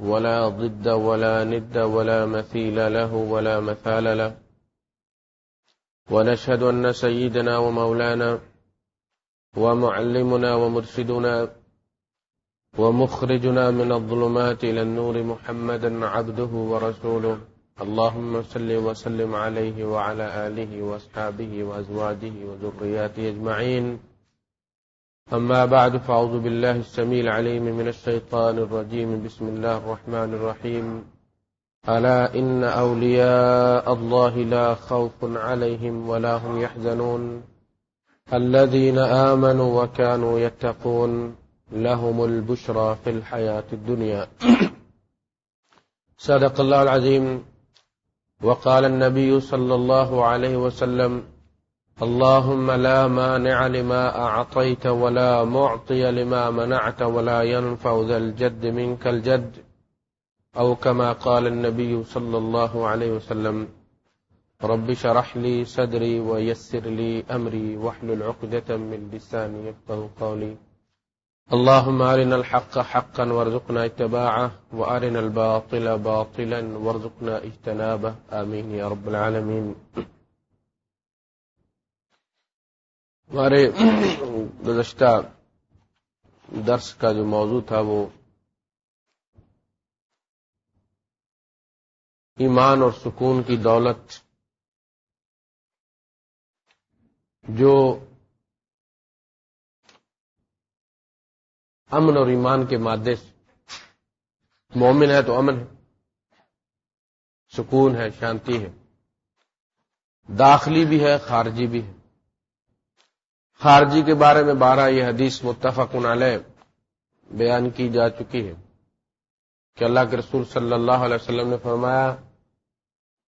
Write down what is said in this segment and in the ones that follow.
ولا ضد ولا ند ولا مثيل له ولا مثال له. ونشهد أن سيدنا ومولانا ومعلمنا ومرشدنا ومخرجنا من الظلمات إلى النور محمدا عبده ورسوله. اللهم صل وسلم عليه وعلى آله وأصحابه وأزواجه وذرياته أجمعين. أما بعد، فأعوذ بالله السميع العليم من الشيطان الرجيم. بسم الله الرحمن الرحيم. ألا إن أولياء الله لا خوف عليهم ولا هم يحزنون. الذين آمنوا وكانوا يتقون، لهم البشرى في الحياة الدنيا. صدق الله العظيم. وقال النبي صلى الله عليه وسلم اللهم لا مانع لما أعطيت ولا معطي لما منعت ولا ينفع ذا الجد منك الجد أو كما قال النبي صلى الله عليه وسلم رب شرح لي صدري ويسر لي أمري وحل العقدة من لساني يفقه قولي اللهم أرنا الحق حقا وارزقنا اتباعه وأرنا الباطل باطلا وارزقنا اجتنابه. آمين يا رب العالمين. ہمارے گزشتہ درس کا جو موضوع تھا وہ ایمان اور سکون کی دولت جو امن اور ایمان کے مادے سے مومن ہے تو امن ہے، سکون ہے، شانتی ہے۔ داخلی بھی ہے، خارجی بھی ہے۔ خارجی کے بارے میں بارہ یہ حدیث متفق علیہ بیان کی جا چکی ہے کہ اللہ کے رسول صلی اللہ علیہ وسلم نے فرمایا،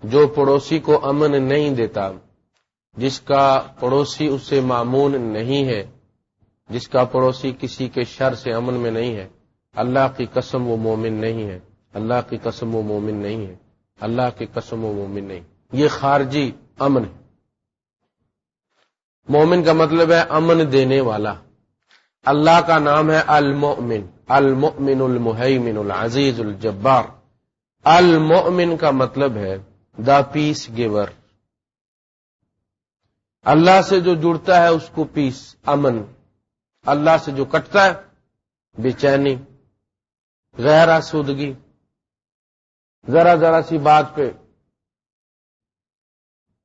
جو پڑوسی کو امن نہیں دیتا، جس کا پڑوسی اس سے معمون نہیں ہے، جس کا پڑوسی کسی کے شر سے امن میں نہیں ہے، اللہ کی قسم وہ مومن نہیں ہے، اللہ کی قسم وہ مومن نہیں ہے، اللہ کی قسم وہ مومن نہیں، یہ خارجی امن ہے۔ مومن کا مطلب ہے امن دینے والا۔ اللہ کا نام ہے المؤمن المؤمن المحیمن العزیز الجبار۔ المؤمن کا مطلب ہے دا پیس گیور۔ اللہ سے جو جڑتا ہے اس کو پیس، امن۔ اللہ سے جو کٹتا ہے، بے چینی۔ غیر آسودگی۔ ذرا ذرا سی بات پہ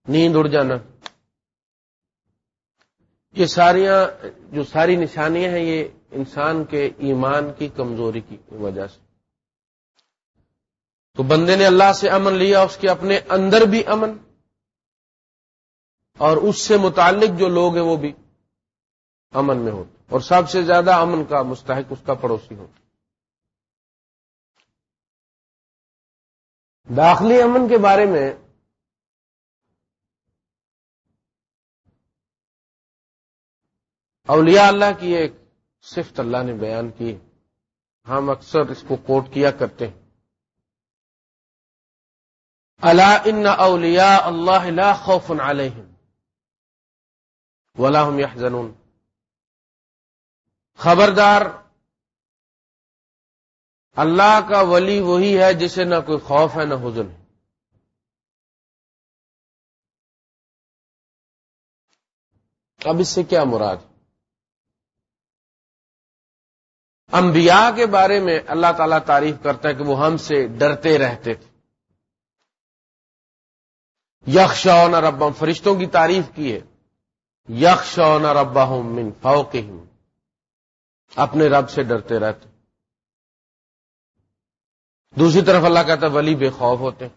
نیند اڑ جانا۔ یہ ساریاں جو ساری نشانیاں ہیں، یہ انسان کے ایمان کی کمزوری کی وجہ سے۔ تو بندے نے اللہ سے امن لیا، اس کے اپنے اندر بھی امن، اور اس سے متعلق جو لوگ ہیں وہ بھی امن میں ہوتے اور سب سے زیادہ امن کا مستحق اس کا پڑوسی ہو داخلی امن کے بارے میں اولیاء اللہ کی ایک صفت اللہ نے بیان کی۔ ہم اکثر اس کو کوٹ کیا کرتے ہیں۔ اللہ ان اولیاء اللہ لا خوف علیہم ولا هم يحزنون خبردار، اللہ کا ولی وہی ہے جسے نہ کوئی خوف ہے نہ حزن ہے۔ اب اس سے کیا مراد؟ انبیاء کے بارے میں اللہ تعالیٰ تعریف کرتا ہے کہ وہ ہم سے ڈرتے رہتے تھے۔ یکش ربا فرشتوں کی تعریف کی ہے۔ یکش ربا من فوق اپنے رب سے ڈرتے رہتے۔ دوسری طرف اللہ کہتا ہے، ولی بے خوف ہوتے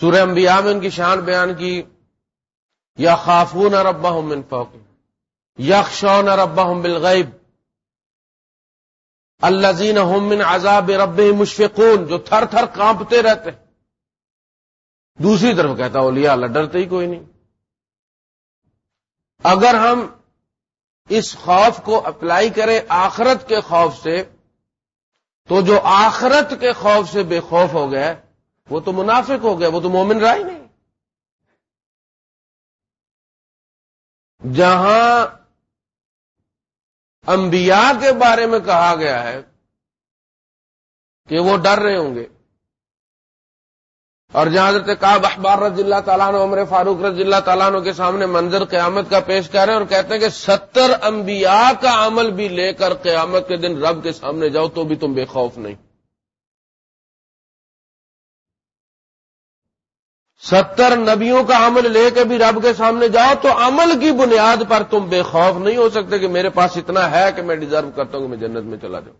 سورہ انبیاء میں ان کی شان بیان کی یا خافون ربا ہوں من فوق یکشون ربا بالغیب۔ اللہ من عذاب رب مشفقون، جو تھر تھر کانپتے رہتے دوسری طرف کہتا اولیاء اللہ، ڈرتے ہی کوئی نہیں۔ اگر ہم اس خوف کو اپلائی کریں آخرت کے خوف سے، تو جو آخرت کے خوف سے بے خوف ہو گیا وہ تو منافق ہو گیا وہ تو مومن رہا ہی نہیں۔ جہاں انبیاء کے بارے میں کہا گیا ہے کہ وہ ڈر رہے ہوں گے۔ اور جہاں حضرت کعب احبار رضی اللہ تعالیٰ نے عمر فاروق رضی اللہ تعالیٰ عنہ کے سامنے منظر قیامت کا پیش کر رہے ہیں اور کہتے ہیں کہ ستر انبیاء کا عمل بھی لے کر قیامت کے دن رب کے سامنے جاؤ تو بھی تم بے خوف نہیں۔ ستر نبیوں کا عمل لے کے بھی رب کے سامنے جاؤ تو عمل کی بنیاد پر تم بے خوف نہیں ہو سکتے کہ میرے پاس اتنا ہے کہ میں ڈیزرو کرتا ہوں کہ میں جنت میں چلا جاؤں۔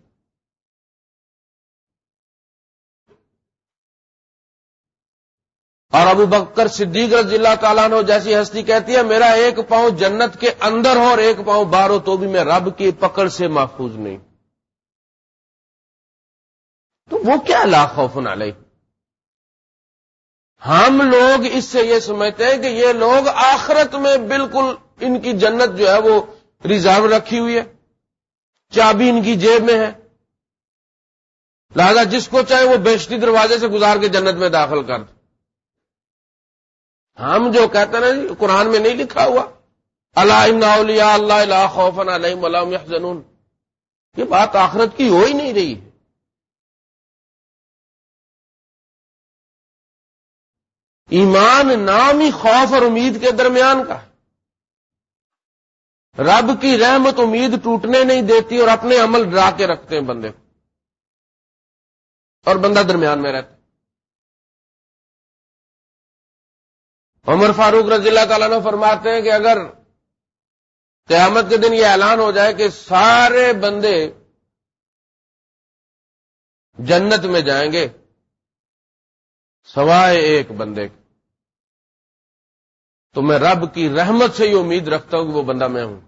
اور ابو بکر صدیق رضی اللہ تعالیٰ نے جیسی ہستی کہتی ہے، میرا ایک پاؤں جنت کے اندر ہو اور ایک پاؤں باہر ہو تو بھی میں رب کی پکڑ سے محفوظ نہیں۔ تو وہ کیا لاخوف علیہ؟ ہم لوگ اس سے یہ سمجھتے ہیں کہ یہ لوگ آخرت میں بالکل ان کی جنت جو ہے وہ ریزرو رکھی ہوئی ہے۔ چابی ان کی جیب میں ہے۔ لہذا جس کو چاہے وہ بیشتی دروازے سے گزار کے جنت میں داخل کر ہم جو کہتے ہیں جی قرآن میں نہیں لکھا ہوا۔ اللہ اللہ خوفن علیہ یہ بات آخرت کی ہو ہی نہیں رہی۔ ایمان نام ہی خوف اور امید کے درمیان کا۔ رب کی رحمت امید ٹوٹنے نہیں دیتی اور اپنے عمل ڈرا کے رکھتے ہیں بندے کو۔ اور بندہ درمیان میں رہتا عمر فاروق رضی اللہ تعالیٰ نے فرماتے ہیں کہ اگر قیامت کے دن یہ اعلان ہو جائے کہ سارے بندے جنت میں جائیں گے، سوائے ایک بندے کے۔ تو میں رب کی رحمت سے یہ امید رکھتا ہوں کہ وہ بندہ میں ہوں۔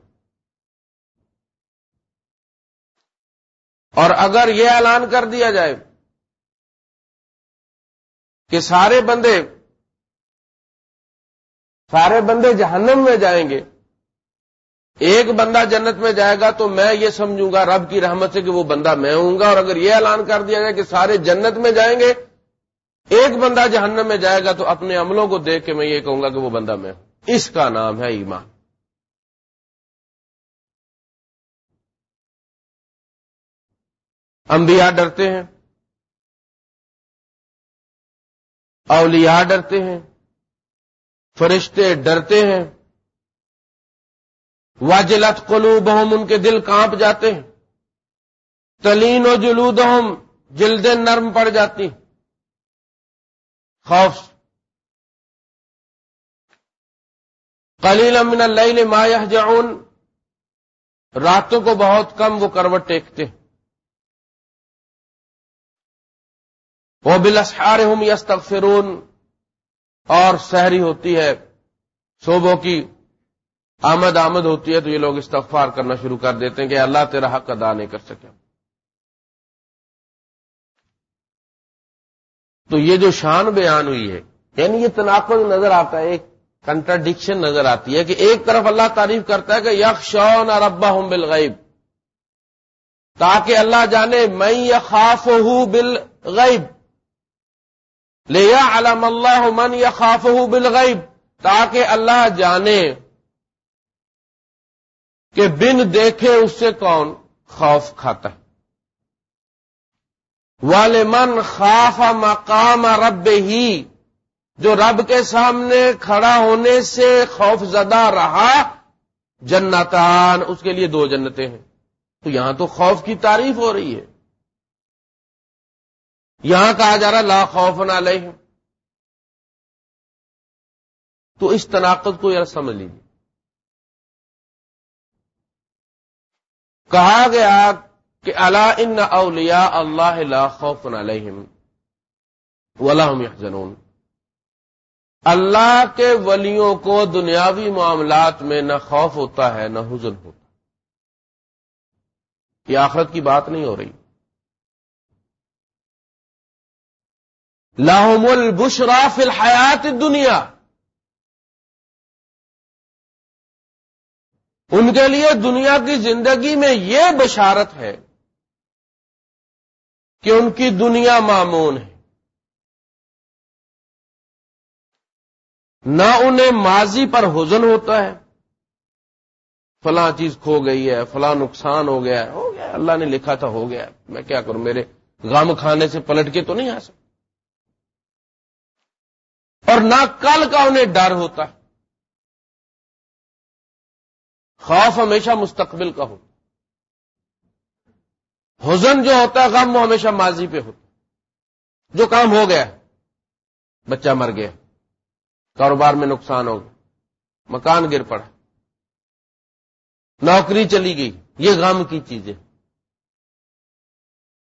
اور اگر یہ اعلان کر دیا جائے کہ سارے بندے سارے بندے جہنم میں جائیں گے، ایک بندہ جنت میں جائے گا تو میں یہ سمجھوں گا رب کی رحمت سے کہ وہ بندہ میں ہوں گا۔ اور اگر یہ اعلان کر دیا جائے کہ سارے جنت میں جائیں گے ایک بندہ جہنم میں جائے گا تو اپنے عملوں کو دیکھ کے میں یہ کہوں گا کہ وہ بندہ میں ہوں۔ اس کا نام ہے ایمان۔ انبیاء ڈرتے ہیں۔ اولیاء ڈرتے ہیں۔ فرشتے ڈرتے ہیں۔ واجلت قلوب ان کے دل کانپ جاتے ہیں۔ تلین و جلود جلدیں نرم پڑ جاتی خوف. کلیل امن اللیل ما یہجعون راتوں کو بہت کم وہ کروٹ ٹیکتے وہ بلسار ہوں یستغفرون. اور سحری ہوتی ہے، صوبوں کی آمد آمد ہوتی ہے تو یہ لوگ استغفار کرنا شروع کر دیتے ہیں کہ اللہ تیرا حق ادا نہیں کر سکے۔ تو یہ جو شان بیان ہوئی ہے یعنی یہ تناقض نظر آتا ہے، ایک کنٹراڈکشن نظر آتی ہے کہ ایک طرف اللہ تعریف کرتا ہے کہ یک شون اور ابا ہوں بالغیب، تاکہ اللہ جانے میں خاف ہوں بالغیب لیا علم اللہ من یا خاف بالغیب، تاکہ اللہ جانے کہ بن دیکھے اس سے کون خوف کھاتا ہے۔ والے من خاف مقام رب ہی جو رب کے سامنے کھڑا ہونے سے خوف زدہ رہا، جنتان، اس کے لیے دو جنتیں ہیں۔ تو یہاں تو خوف کی تعریف ہو رہی ہے۔ یہاں کہا جا رہا لا خوف نہ لے تو اس تناقض کو یار سمجھ لیجیے کہا گیا کہ اللہ ان اولیا اللہ لا خوف علیہم ولہم یحزنون۔ اللہ کے ولیوں کو دنیاوی معاملات میں نہ خوف ہوتا ہے، نہ حزن ہوتا۔ یہ آخرت کی بات نہیں ہو رہی۔ لاہم البشرا فی الحیات دنیا ان کے لیے دنیا کی زندگی میں یہ بشارت ہے کہ ان کی دنیا معمون ہے۔ نہ انہیں ماضی پر حزن ہوتا ہے۔ فلاں چیز کھو گئی ہے، فلاں نقصان ہو گیا ہے۔ ہو گیا، اللہ نے لکھا تھا، ہو گیا۔ میں کیا کروں، میرے غم کھانے سے پلٹ کے تو نہیں آ سکتا۔ اور نہ کل کا انہیں ڈر ہوتا۔ ہے خوف ہمیشہ مستقبل کا ہوتا۔ حزن جو ہوتا ہے، غم وہ ہمیشہ ماضی پہ ہوتا جو کام ہو گیا، بچہ مر گیا، کاروبار میں نقصان ہو گیا، مکان گر پڑا، نوکری چلی گئی، یہ غم کی چیزیں۔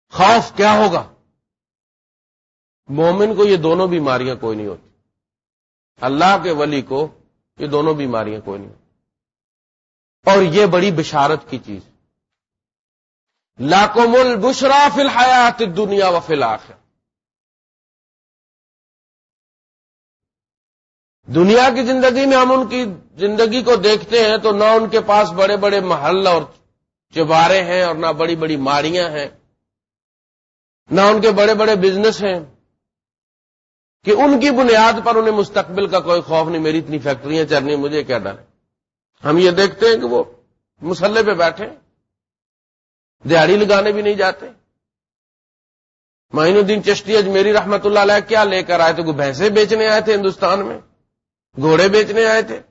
خوف کیا ہوگا؟ مومن کو یہ دونوں بیماریاں کوئی نہیں ہوتی۔ اللہ کے ولی کو یہ دونوں بیماریاں کوئی نہیں ہوتی۔ اور یہ بڑی بشارت کی چیز۔ لاکو مل بشرا فی الحیات دنیا و فی الآخر دنیا کی زندگی میں ہم ان کی زندگی کو دیکھتے ہیں تو نہ ان کے پاس بڑے بڑے محل اور چبارے ہیں اور نہ بڑی بڑی ماڑیاں ہیں، نہ ان کے بڑے بڑے بزنس ہیں۔ کہ ان کی بنیاد پر انہیں مستقبل کا کوئی خوف نہیں، میری اتنی فیکٹریاں چلنی مجھے کیا ڈر۔ ہے ہم یہ دیکھتے ہیں کہ وہ مسلح پہ بیٹھے۔ دیہڑی لگانے بھی نہیں جاتے۔ معین الدین چشتی اج میری رحمت اللہ علیہ کیا لے کر آئے تھے؟ کوئی بھینسیں بیچنے آئے تھے ہندوستان میں۔ گھوڑے بیچنے آئے تھے۔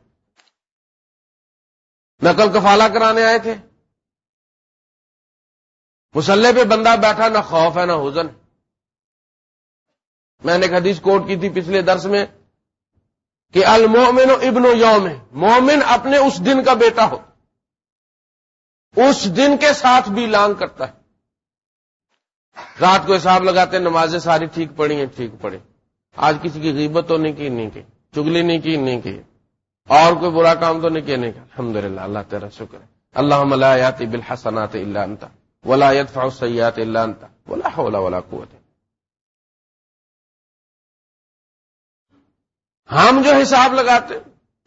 نقل کفالہ کرانے آئے تھے۔ مسلح پہ بندہ بیٹھا، نہ خوف ہے، نہ حزن۔ میں نے ایک حدیث کوٹ کی تھی پچھلے درس میں کہ المومن ابن و یوم، مومن اپنے اس دن کا بیٹا ہو۔ اس دن کے ساتھ بھی لانگ کرتا ہے۔ رات کو حساب لگاتے نمازیں ساری ٹھیک پڑی ہیں، ٹھیک پڑی آج کسی کی غیبت تو نہیں کی نہیں کی۔ چگلی نہیں کی نہیں کی۔ اور کوئی برا کام تو نہیں کیا، نہیں الحمد للہ اللہ تیرا شکر ہے۔ اللہ ملایاتی بالحسنات اللہ انتا ولا يدفع سیات اللہ انتا ولا حول ولا قوت۔ ہم جو حساب لگاتے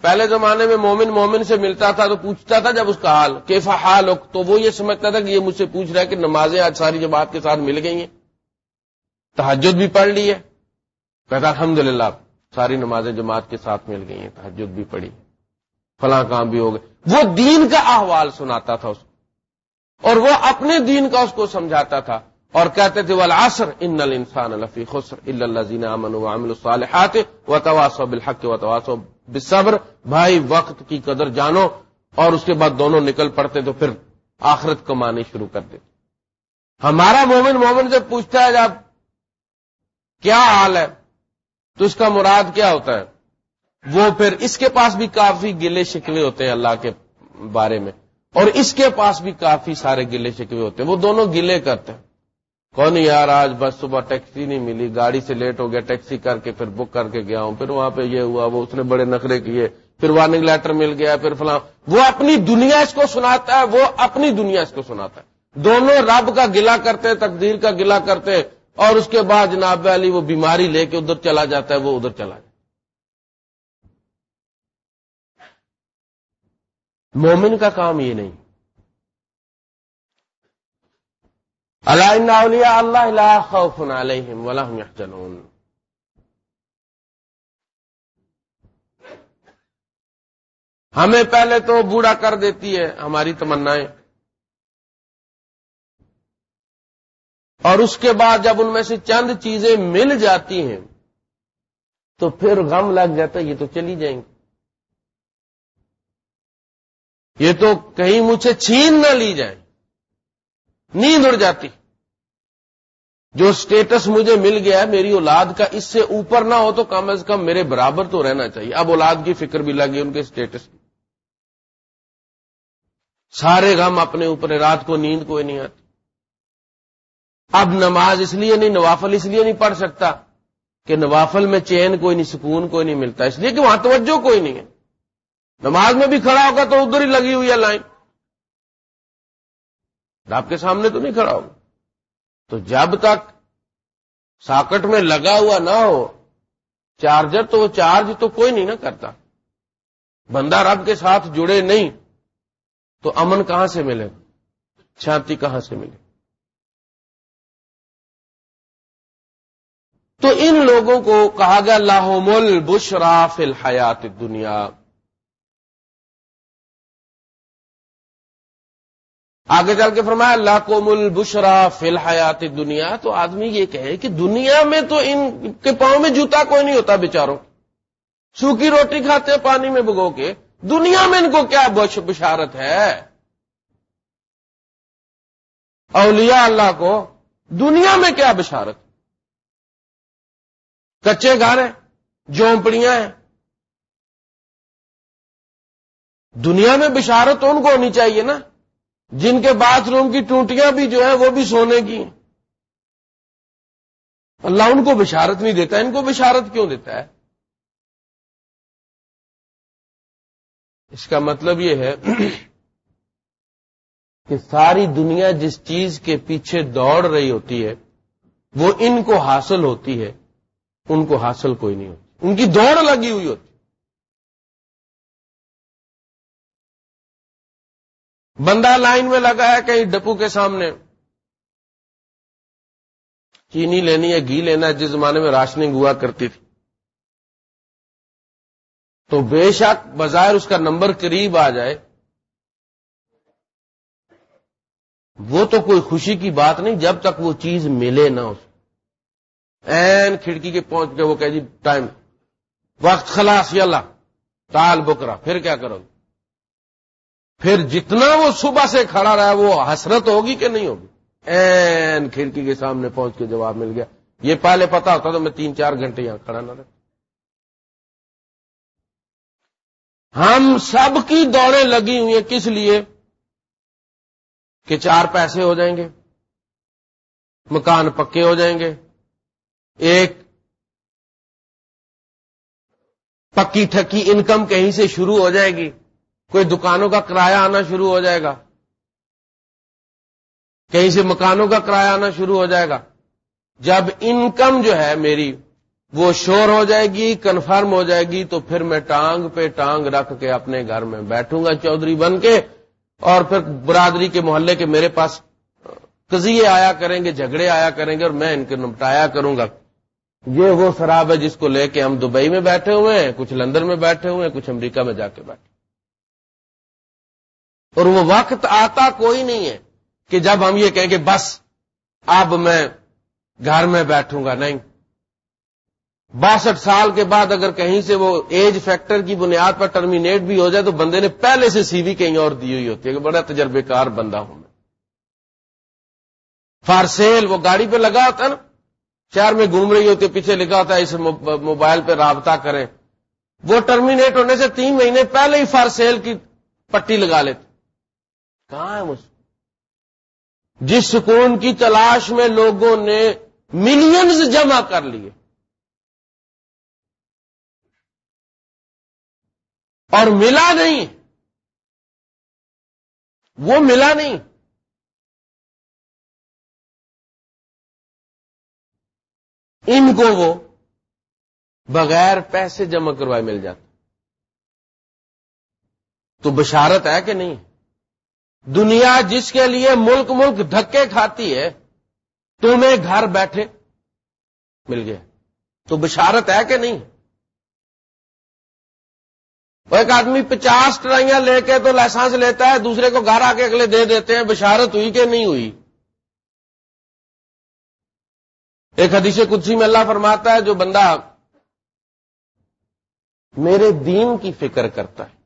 پہلے زمانے میں مومن مومن سے ملتا تھا تو پوچھتا تھا جب اس کا حال کیفا حال ہو؟ تو وہ یہ سمجھتا تھا کہ یہ مجھ سے پوچھ رہا ہے کہ نمازیں آج ساری جماعت کے ساتھ مل گئی ہیں۔ تحجد بھی پڑھ لی ہے۔ کہتا الحمد للہ ساری نمازیں جماعت کے ساتھ مل گئی ہیں تحجد بھی پڑی فلاں کام بھی ہو گئے۔ وہ دین کا احوال سناتا تھا اس کو۔ اور وہ اپنے دین کا اس کو سمجھاتا تھا۔ اور کہتے تھے، والعصر، ان الانسان لفی خسر الا الذين امنوا وعملوا الصالحات وتواصوا بالحق وتواصوا بالصبر بھائی وقت کی قدر جانو اور اس کے بعد دونوں نکل پڑتے تو پھر آخرت کمانی شروع کر دیتے۔ ہمارا مومن مومن سے پوچھتا ہے جب کیا حال ہے، تو اس کا مراد کیا ہوتا ہے؟ وہ پھر اس کے پاس بھی کافی گلے شکوے ہوتے ہیں اللہ کے بارے میں، اور اس کے پاس بھی کافی سارے گلے شکوے ہوتے ہیں۔ وہ دونوں گلے کرتے ہیں۔ کون یار آج بس صبح ٹیکسی نہیں ملی؟ گاڑی سے لیٹ ہو گیا، ٹیکسی کر کے پھر بک کر کے گیا ہوں۔ پھر وہاں پہ یہ ہوا، وہ اس نے بڑے نخرے کیے۔ پھر وارننگ لیٹر مل گیا، پھر فلاں۔ وہ اپنی دنیا اس کو سناتا ہے، وہ اپنی دنیا اس کو سناتا ہے۔ دونوں رب کا گلا کرتے تقدیر کا گلا کرتے اور اس کے بعد جناب علی وہ بیماری لے کے ادھر چلا جاتا ہے، وہ ادھر چلا جاتا مومن کا کام یہ نہیں۔ اللہ اللہ خوف علیہم يحزنون ہمیں پہلے تو بوڑھا کر دیتی ہے ہماری تمنائیں. اور اس کے بعد جب ان میں سے چند چیزیں مل جاتی ہیں، تو پھر غم لگ جاتا ہے، یہ تو چلی جائیں گے یہ تو کہیں مجھے چھین نہ لی جائیں نیند اڑ جاتی۔ جو سٹیٹس مجھے مل گیا میری اولاد کا، اس سے اوپر نہ ہو تو کم از کم میرے برابر تو رہنا چاہیے۔ اب اولاد کی فکر بھی لگی ان کے سٹیٹس کی۔ سارے غم اپنے اوپر، رات کو نیند کوئی نہیں آتی۔ اب نماز اس لیے نہیں، نوافل اس لیے نہیں پڑھ سکتا کہ نوافل میں چین کوئی نہیں، سکون کوئی نہیں ملتا۔ اس لیے کہ وہاں توجہ کوئی نہیں ہے۔ نماز میں بھی کھڑا ہوگا تو ادھر ہی لگی ہوئی ہے لائن۔ آپ کے سامنے تو نہیں کھڑا ہوگا تو جب تک ساکٹ میں لگا ہوا نہ ہو، چارجر تو وہ چارج تو کوئی نہیں نا کرتا۔ بندہ رب کے ساتھ جڑے نہیں، تو امن کہاں سے ملے؟ شانتی کہاں سے ملے؟ تو ان لوگوں کو کہا گیا لاہو مل بشرا فی الحیات دنیا آگے چل کے فرمایا اللہ کو مل بشرا فی الحیات دنیا تو آدمی یہ کہے کہ دنیا میں تو ان کے پاؤں میں جوتا کوئی نہیں ہوتا بےچاروں سوکھی روٹی کھاتے ہیں، پانی میں بگو کے۔ دنیا میں ان کو کیا بشارت ہے؟ اولیاء اللہ کو دنیا میں کیا بشارت؟ کچے گھر ہیں، جھونپڑیاں ہیں۔ دنیا میں بشارت ان کو ہونی چاہیے نا۔ جن کے باتھ روم کی ٹوٹیاں بھی جو ہے وہ بھی سونے کی اللہ ان کو بشارت نہیں دیتا، ان کو بشارت کیوں دیتا ہے؟ اس کا مطلب یہ ہے کہ ساری دنیا جس چیز کے پیچھے دوڑ رہی ہوتی ہے، وہ ان کو حاصل ہوتی ہے، ان کو حاصل کوئی نہیں ہوتی۔ ان کی دوڑ لگی ہوئی ہوتی بندہ لائن میں لگا ہے کہیں ڈپو کے سامنے۔ چینی لینی ہے، گھی لینا ہے، جس زمانے میں راشننگ ہوا کرتی تھی۔ تو بے شک بظاہر اس کا نمبر قریب آ جائے۔ وہ تو کوئی خوشی کی بات نہیں، جب تک وہ چیز ملے نہ اس این کھڑکی کے پہنچ کے وہ کہ جی ٹائم۔ وقت خلاص اللہ تال بکرا، پھر کیا کرو؟ گے پھر جتنا وہ صبح سے کھڑا رہا وہ حسرت ہوگی کہ نہیں ہوگی؟ این کھڑکی کے سامنے پہنچ کے جواب مل گیا۔ یہ پہلے پتا ہوتا تو میں تین چار گھنٹے یہاں کھڑا نہ رہتا۔ ہم سب کی دوڑیں لگی ہوئی ہیں کس لیے؟ کہ چار پیسے ہو جائیں گے، مکان پکے ہو جائیں گے، ایک پکی ٹھکی انکم کہیں سے شروع ہو جائے گی۔ کوئی دکانوں کا کرایہ آنا شروع ہو جائے گا۔ کہیں سے مکانوں کا کرایہ آنا شروع ہو جائے گا۔ جب انکم جو ہے میری وہ شور ہو جائے گی کنفرم ہو جائے گی، تو پھر میں ٹانگ پہ ٹانگ رکھ کے اپنے گھر میں بیٹھوں گا، چودھری بن کے اور پھر برادری کے محلے کے میرے پاس قضیے آیا کریں گے، جھگڑے آیا کریں گے اور میں ان کو نپٹایا کروں گا۔ یہ وہ شراب ہے جس کو لے کے ہم دبئی میں بیٹھے ہوئے ہیں، کچھ لندن میں بیٹھے ہوئے ہیں، کچھ امریکہ میں جا کے بیٹھے۔ اور وہ وقت آتا کوئی نہیں ہے کہ جب ہم یہ کہیں کہ بس، اب میں گھر میں بیٹھوں گا، نہیں۔ باسٹھ سال کے بعد اگر کہیں سے وہ ایج فیکٹر کی بنیاد پر ٹرمینیٹ بھی ہو جائے تو بندے نے پہلے سے سی وی کہیں اور دی ہوئی ہوتی ہے کہ بڑا تجربے کار بندہ ہوں میں۔ فار سیل وہ گاڑی پہ لگا ہوتا ہے نا، شہر میں گھوم رہی ہوتی ہے، پیچھے لکھا ہوتا ہے اس موبائل پہ رابطہ کریں۔ وہ ٹرمینیٹ ہونے سے تین مہینے پہلے ہی فار سیل کی پٹی لگا لیتے۔ کہاں ہے۔ جس سکون کی تلاش میں لوگوں نے ملینز جمع کر لیے۔ اور ملا نہیں۔ وہ ملا نہیں۔ ان کو وہ بغیر پیسے جمع کروائے مل جاتے۔ تو بشارت ہے کہ نہیں؟ دنیا جس کے لیے ملک ملک دھکے کھاتی ہے، تمہیں گھر بیٹھے مل گیا تو بشارت ہے کہ نہیں؟ وہ ایک آدمی پچاس ٹرائیاں لے کے تو لائسنس لیتا ہے، دوسرے کو گھر آ کے اگلے دے دیتے ہیں، بشارت ہوئی کہ نہیں ہوئی؟ ایک حدیث کچھ میں اللہ فرماتا ہے، جو بندہ میرے دین کی فکر کرتا ہے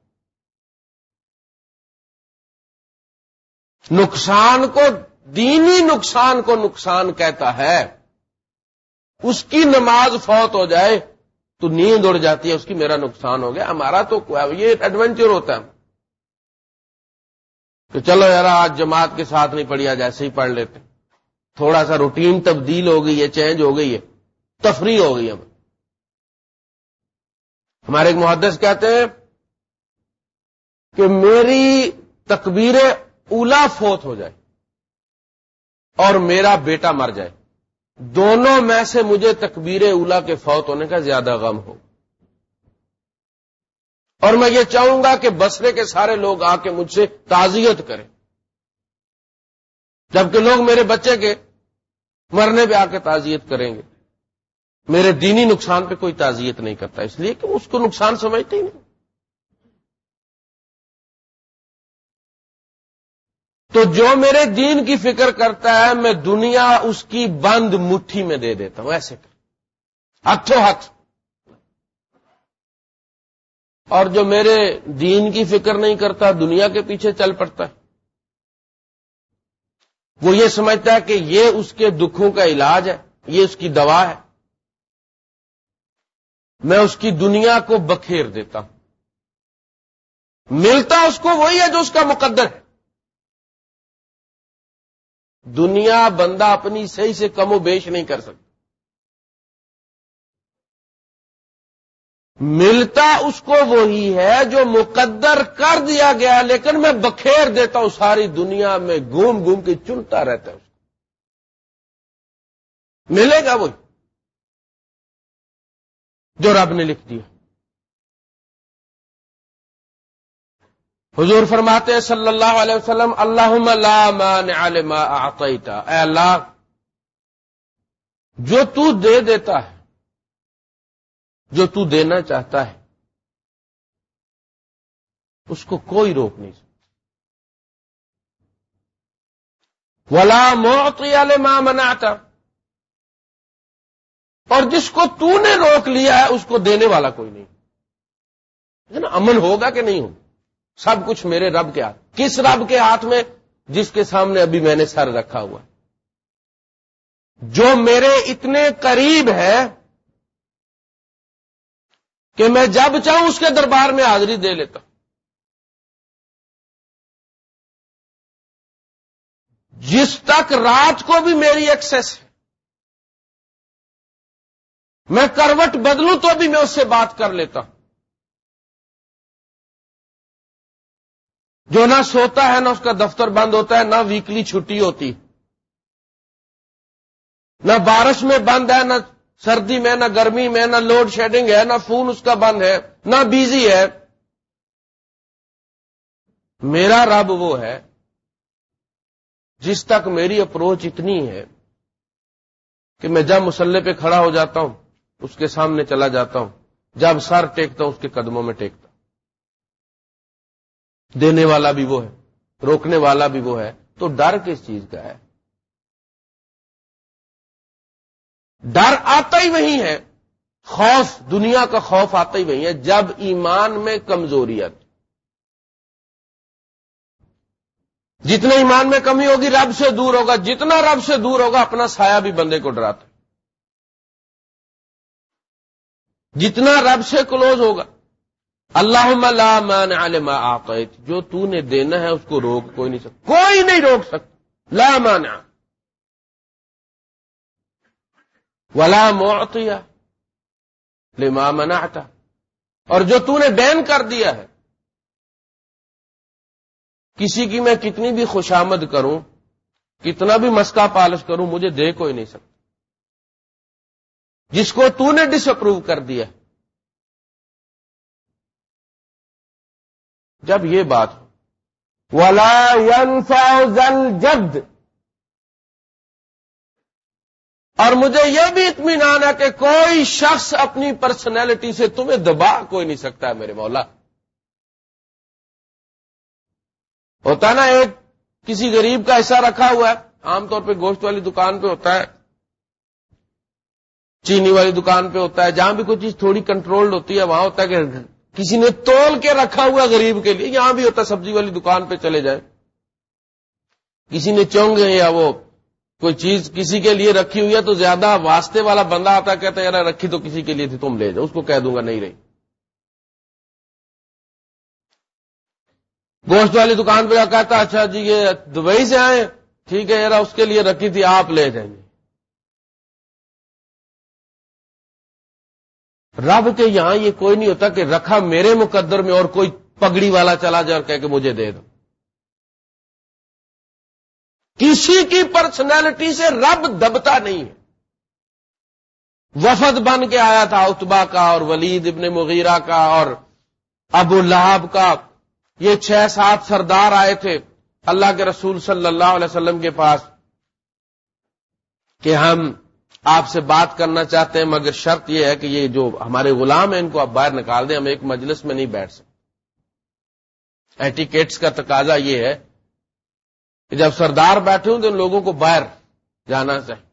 نقصان کو دینی نقصان کو نقصان کہتا ہے اس کی نماز فوت ہو جائے تو نیند اڑ جاتی ہے، اس کی میرا نقصان ہو گیا، ہمارا تو یہ ایڈونچر ہوتا ہے۔ تو چلو یار آج جماعت کے ساتھ نہیں پڑھی، آج ایسے ہی پڑھ لیتے۔ تھوڑا سا روٹین تبدیل ہو گئی ہے، چینج ہو گئی ہے۔ تفریح ہو گئی ہے۔ ہمارے ایک محدث کہتے ہیں کہ میری تکبیر اولا فوت ہو جائے اور میرا بیٹا مر جائے دونوں میں سے مجھے تکبیر اولا کے فوت ہونے کا زیادہ غم ہو اور میں یہ چاہوں گا کہ بسرے کے سارے لوگ آ کے مجھ سے تعزیت کریں جبکہ لوگ میرے بچے کے مرنے پہ آ کے تعزیت کریں گے میرے دینی نقصان پہ کوئی تعزیت نہیں کرتا اس لیے کہ اس کو نقصان سمجھتے ہی نہیں تو جو میرے دین کی فکر کرتا ہے، میں دنیا اس کی بند مٹھی میں دے دیتا ہوں، ایسے کر۔ ہاتھوں ہاتھ۔ اور جو میرے دین کی فکر نہیں کرتا، دنیا کے پیچھے چل پڑتا ہے۔ وہ یہ سمجھتا ہے کہ یہ اس کے دکھوں کا علاج ہے، یہ اس کی دوا ہے۔ میں اس کی دنیا کو بکھیر دیتا ہوں۔ ملتا اس کو وہی ہے جو اس کا مقدر ہے۔ دنیا بندہ اپنی صحیح سے کم و بیش نہیں کر سکتا۔ ملتا اس کو وہی ہے جو مقدر کر دیا گیا، لیکن میں بکھیر دیتا ہوں، ساری دنیا میں گھوم گھوم کے چنتا رہتا ہوں۔ ملے گا وہی۔ جو رب نے لکھ دیا۔ حضور فرماتے ہیں صلی اللہ علیہ وسلم اللہ اے اللہ، جو تو دے دیتا ہے، جو تو دینا چاہتا ہے، اس کو کوئی روک نہیں سکتا۔ ولا موت ماں مناتا اور جس کو تو نے روک لیا ہے، اس کو دینے والا کوئی نہیں۔ نا امن ہوگا کہ نہیں ہوگا؟ سب کچھ میرے رب کے ہاتھ کس رب کے ہاتھ میں؟ جس کے سامنے ابھی میں نے سر رکھا ہوا جو میرے اتنے قریب ہے کہ میں جب چاہوں اس کے دربار میں حاضری دے لیتا۔ ہوں جس تک رات کو بھی میری ایکسس ہے۔ میں کروٹ بدلوں تو بھی میں اس سے بات کر لیتا۔ ہوں جو نہ سوتا ہے نہ اس کا دفتر بند ہوتا ہے، نہ ویکلی چھٹی ہوتی۔ نہ بارش میں بند ہے، نہ سردی میں، نہ گرمی میں، نہ لوڈ شیڈنگ ہے، نہ فون اس کا بند ہے، نہ بیزی ہے۔ میرا رب وہ ہے جس تک میری اپروچ اتنی ہے کہ میں جب مسلح پہ کھڑا ہو جاتا ہوں، اس کے سامنے چلا جاتا ہوں۔ جب سر ٹیکتا ہوں، اس کے قدموں میں ٹیکتا ہوں۔ دینے والا بھی وہ ہے، روکنے والا بھی وہ ہے، تو ڈر کس چیز کا ہے؟ ڈر آتا ہی وہی ہے، خوف، دنیا کا خوف آتا ہی وہی ہے، جب ایمان میں کمزوری آتی جتنے ایمان میں کمی ہوگی، رب سے دور ہوگا، جتنا رب سے دور ہوگا، اپنا سایہ بھی بندے کو ڈراتا جتنا رب سے کلوز ہوگا اللہ مان علم آقیت جو تو نے دینا ہے اس کو روک، کوئی نہیں سکتا۔ کوئی نہیں روک سکتا۔ لا مانع۔ ولا معطیہ لما منعتا اور جو تو نے بین کر دیا ہے، کسی کی میں کتنی بھی خوشامد کروں، کتنا بھی مسکا پالش کروں، مجھے دے کوئی نہیں سکتا۔ جس کو تو نے ڈس اپروو کر دیا جب یہ بات ہو ولا جد اور مجھے یہ بھی اطمینان ہے کہ کوئی شخص اپنی پرسنالٹی سے تمہیں دبا کوئی نہیں سکتا ہے میرے مولا۔ ہوتا نا ایک کسی غریب کا حصہ رکھا ہوا ہے، عام طور پہ گوشت والی دکان پہ ہوتا ہے، چینی والی دکان پہ ہوتا ہے، جہاں بھی کوئی چیز تھوڑی کنٹرولڈ ہوتی ہے، وہاں ہوتا ہے کہ کسی نے تول کے رکھا ہوا غریب کے لیے، یہاں بھی ہوتا ہے، سبزی والی دکان پہ چلے جائے کسی نے چونگے یا وہ کوئی چیز کسی کے لیے رکھی ہوئی ہے تو زیادہ واسطے والا بندہ آتا کہتا ہے، یار، رکھی تو کسی کے لیے تھی، تم لے جاؤ، اس کو کہہ دوں گا، نہیں رہی۔ گوشت والی دکان پہ کہتا اچھا جی یہ دبئی سے آئے، ٹھیک ہے، یار، اس کے لیے رکھی تھی، آپ لے جائیں گے۔ رب کے یہاں یہ کوئی نہیں ہوتا کہ رکھا میرے مقدر میں اور کوئی پگڑی والا چلا جائے اور کہہ کہ مجھے دے دو۔ کسی کی پرسنالٹی سے رب دبتا نہیں ہے۔ وفد بن کے آیا تھا اتبا کا اور ولید ابن مغیرہ کا اور ابو لہب کا۔ یہ چھ سات سردار آئے تھے اللہ کے رسول صلی اللہ علیہ وسلم کے پاس کہ ہم آپ سے بات کرنا چاہتے ہیں، مگر شرط یہ ہے کہ یہ جو ہمارے غلام ہیں، ان کو آپ باہر نکال دیں، ہم ایک مجلس میں نہیں بیٹھ سکتے۔ ایٹیکیٹس کا تقاضا یہ ہے کہ جب سردار بیٹھے ہوں تو ان لوگوں کو باہر جانا چاہیے۔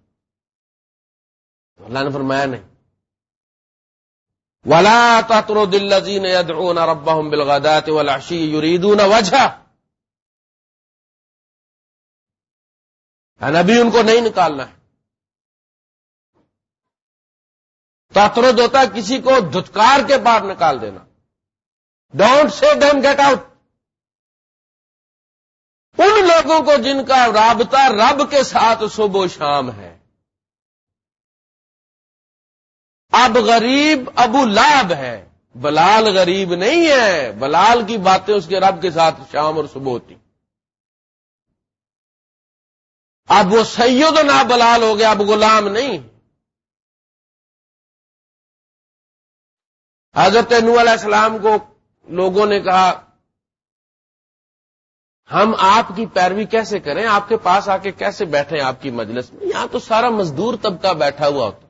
اللہ نے فرمایا نہیں۔ ولا تاتر دل ادعون ربهم بالغدات والعشی یریدون وجہ نبی ان کو نہیں نکالنا ہے۔ تاترد ہوتا ہے کسی کو دھتکار کے باہر نکال دینا۔ Don't see damn get out ان لوگوں کو جن کا رابطہ رب کے ساتھ صبح و شام ہے۔ اب غریب ابو لاب ہے۔ بلال غریب نہیں ہے۔ بلال کی باتیں اس کے رب کے ساتھ شام اور صبح ہوتی۔ اب وہ سید نہ بلال ہو گیا، اب غلام نہیں۔ حضرت نو علیہ السلام کو لوگوں نے کہا، ہم آپ کی پیروی کیسے کریں؟ آپ کے پاس آ کے کیسے بیٹھیں آپ کی مجلس میں؟ یہاں تو سارا مزدور طبقہ بیٹھا ہوا ہوتا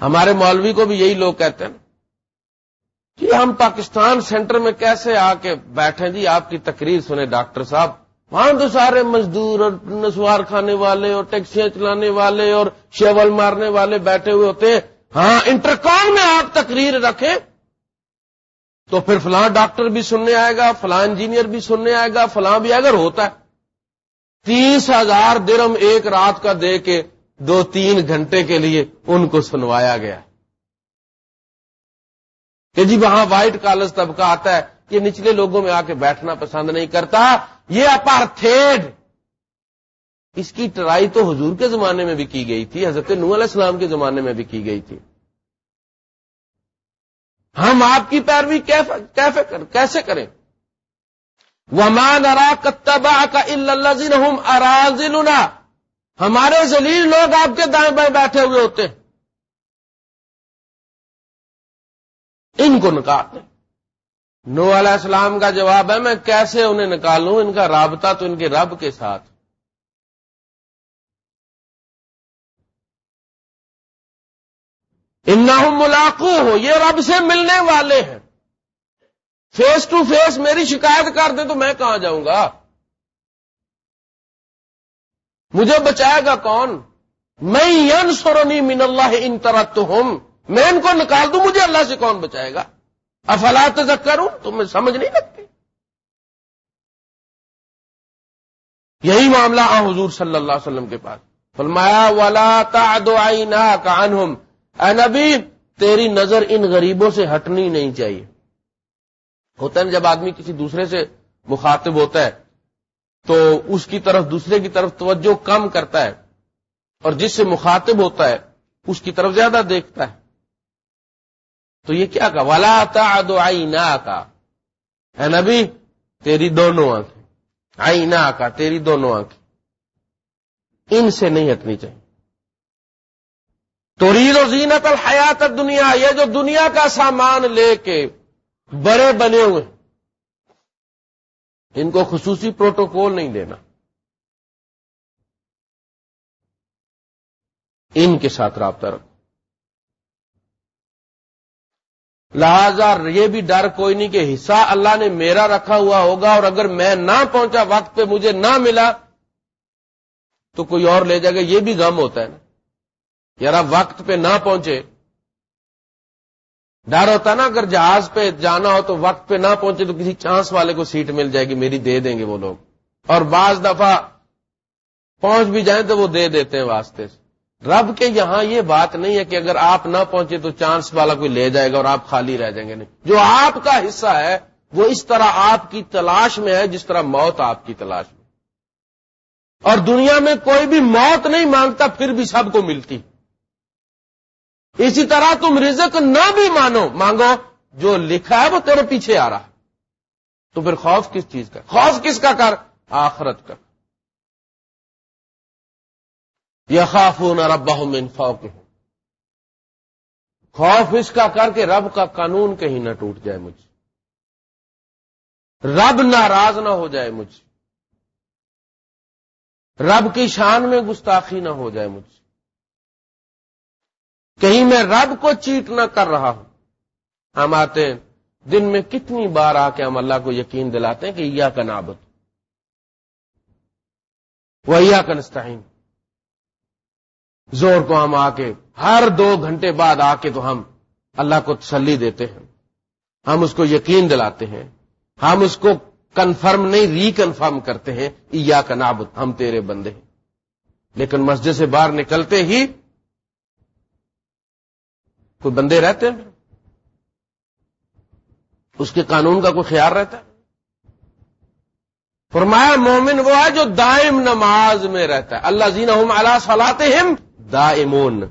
ہمارے مولوی کو بھی یہی لوگ کہتے ہیں کہ جی ہم پاکستان سینٹر میں کیسے آ کے بیٹھیں جی؟ آپ کی تقریر سنیں ڈاکٹر صاحب۔ وہاں تو سارے مزدور اور نسوار کھانے والے اور ٹیکسیاں چلانے والے اور شیول مارنے والے بیٹھے ہوئے ہوتے ہیں۔ ہاں انٹرکام میں آپ تقریر رکھیں تو پھر فلاں ڈاکٹر بھی سننے آئے گا، فلاں انجینئر بھی سننے آئے گا، فلاں بھی اگر ہوتا ہے، تیس ہزار درم ایک رات کا دے کے دو تین گھنٹے کے لیے ان کو سنوایا گیا۔ کہ جی وہاں وائٹ کالج طبقہ آتا ہے، یہ نچلے لوگوں میں آ کے بیٹھنا پسند نہیں کرتا، یہ اپارتھیڈ۔ اس کی ٹرائی تو حضور کے زمانے میں بھی کی گئی تھی، حضرت نو علیہ السلام کے زمانے میں بھی کی گئی تھی۔ ہم آپ کی پیروی کیسے کریں؟ ومان ارا کتبا کا ہمارے ذلیل لوگ آپ کے دائیں بائیں بیٹھے ہوئے ہوتے ہیں۔ ان کو نکالتے نو علیہ السلام کا جواب ہے، میں کیسے انہیں نکالوں؟ ان کا رابطہ تو ان کے رب کے ساتھ۔ ان ملاقو ہو یہ رب سے ملنے والے ہیں۔ فیس ٹو فیس میری شکایت کر دیں تو میں کہاں جاؤں گا؟ مجھے بچائے گا کون؟ میں ین سورنی من اللہ ان طرح تو ہوں میں ان کو نکال دوں، مجھے اللہ سے کون بچائے گا؟ افلات کروں تمہیں سمجھ نہیں لگتی۔ یہی معاملہ آ حضور صلی اللہ علیہ وسلم کے پاس۔ فرمایا، ولا تعدعینا کانہم اے نبی، تیری نظر ان غریبوں سے ہٹنی نہیں چاہیے۔ ہوتا ہے جب آدمی کسی دوسرے سے مخاطب ہوتا ہے، تو اس کی طرف، دوسرے کی طرف توجہ کم کرتا ہے، اور جس سے مخاطب ہوتا ہے، اس کی طرف زیادہ دیکھتا ہے۔ تو یہ کیا کہا؟ والا آئی نا کا ہے نبی، تیری دونوں آنکھیں۔ آئی نا کا تیری دونوں آنکھیں۔ ان سے نہیں ہٹنی چاہیے۔ تورید و زینت الحیات دنیا یہ جو دنیا کا سامان لے کے بڑے بنے ہوئے ان کو خصوصی پروٹوکول نہیں دینا۔ ان کے ساتھ رابطہ رکھو۔ لہذا یہ بھی ڈر کوئی نہیں کہ حصہ اللہ نے میرا رکھا ہوا ہوگا اور اگر میں نہ پہنچا، وقت پہ مجھے نہ ملا، تو کوئی اور لے جائے گا، یہ بھی غم ہوتا ہے نا۔ یار وقت پہ نہ پہنچے۔ ڈر ہوتا نا اگر جہاز پہ جانا ہو تو وقت پہ نہ پہنچے تو کسی چانس والے کو سیٹ مل جائے گی، میری دے دیں گے وہ لوگ۔ اور بعض دفعہ پہنچ بھی جائیں تو وہ دے دیتے ہیں واسطے۔ سے رب کے یہاں یہ بات نہیں ہے کہ اگر آپ نہ پہنچے تو چانس والا کوئی لے جائے گا اور آپ خالی رہ جائیں گے۔ نہیں، جو آپ کا حصہ ہے وہ اس طرح آپ کی تلاش میں ہے جس طرح موت آپ کی تلاش میں۔ اور دنیا میں کوئی بھی موت نہیں مانگتا، پھر بھی سب کو ملتی۔ اسی طرح تم رزق نہ بھی مانو، مانگو، جو لکھا ہے وہ تیرے پیچھے آ رہا تو پھر خوف کس چیز کا؟ خوف کس کا کر؟ آخرت کا۔ یا خاف نہ رب من فوق خوف اس کا کر کے رب کا قانون کہیں نہ ٹوٹ جائے مجھ رب ناراض نہ ہو جائے مجھ رب کی شان میں گستاخی نہ ہو جائے مجھ کہیں میں رب کو چیٹ نہ کر رہا ہوں۔ ہم آتے ہیں، دن میں کتنی بار آ کے ہم اللہ کو یقین دلاتے ہیں کہ یا کا نابت ویا کا نستعین۔ زور کو ہم آ کے، ہر دو گھنٹے بعد آ کے تو ہم اللہ کو تسلی دیتے ہیں۔ ہم اس کو یقین دلاتے ہیں۔ ہم اس کو کنفرم نہیں ری کنفرم کرتے ہیں۔ یا کا نابت ہم تیرے بندے ہیں۔ لیکن مسجد سے باہر نکلتے ہی کوئی بندے رہتے ہیں؟ اس کے قانون کا کوئی خیال رہتا ہے؟ فرمایا مومن وہ ہے جو دائم نماز میں رہتا ہے۔ اللہ زین اللہ سلاتے دائمون۔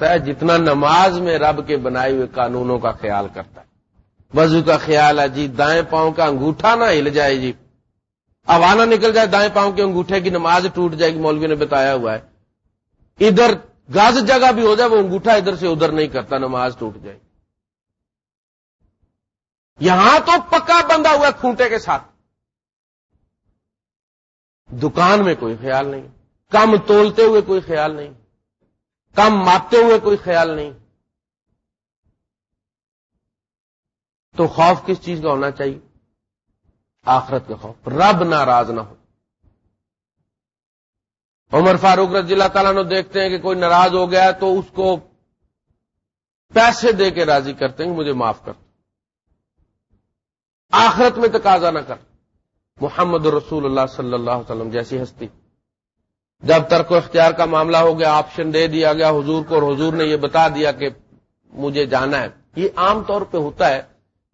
جتنا نماز میں رب کے بنائے ہوئے قانونوں کا خیال کرتا ہے۔ وضو کا خیال ہے جی دائیں پاؤں کا انگوٹھا نہ ہل جائے جی۔ آوانا نکل جائے، دائیں پاؤں کے انگوٹھے کی نماز ٹوٹ جائے گی، مولوی نے بتایا ہوا ہے۔ ادھر گاز جگہ بھی ہو جائے، وہ انگوٹھا ادھر سے ادھر نہیں کرتا، نماز ٹوٹ جائے۔ یہاں تو پکا بندہ ہوا کھوٹے کے ساتھ۔ دکان میں کوئی خیال نہیں کم تولتے ہوئے کوئی خیال نہیں کم ماپتے ہوئے کوئی خیال نہیں۔ تو خوف کس چیز کا ہونا چاہیے؟ آخرت کا خوف۔ رب ناراض نہ ہو۔ عمر فاروق رضی اللہ تعالیٰ نے دیکھتے ہیں کہ کوئی ناراض ہو گیا تو اس کو پیسے دے کے راضی کرتے ہیں مجھے معاف کر آخرت میں تقاضا نہ کر۔ محمد رسول اللہ صلی اللہ علیہ وسلم جیسی ہستی۔ جب ترک و اختیار کا معاملہ ہو گیا آپشن دے دیا گیا، حضور کو اور حضور نے یہ بتا دیا کہ مجھے جانا ہے۔ یہ عام طور پہ ہوتا ہے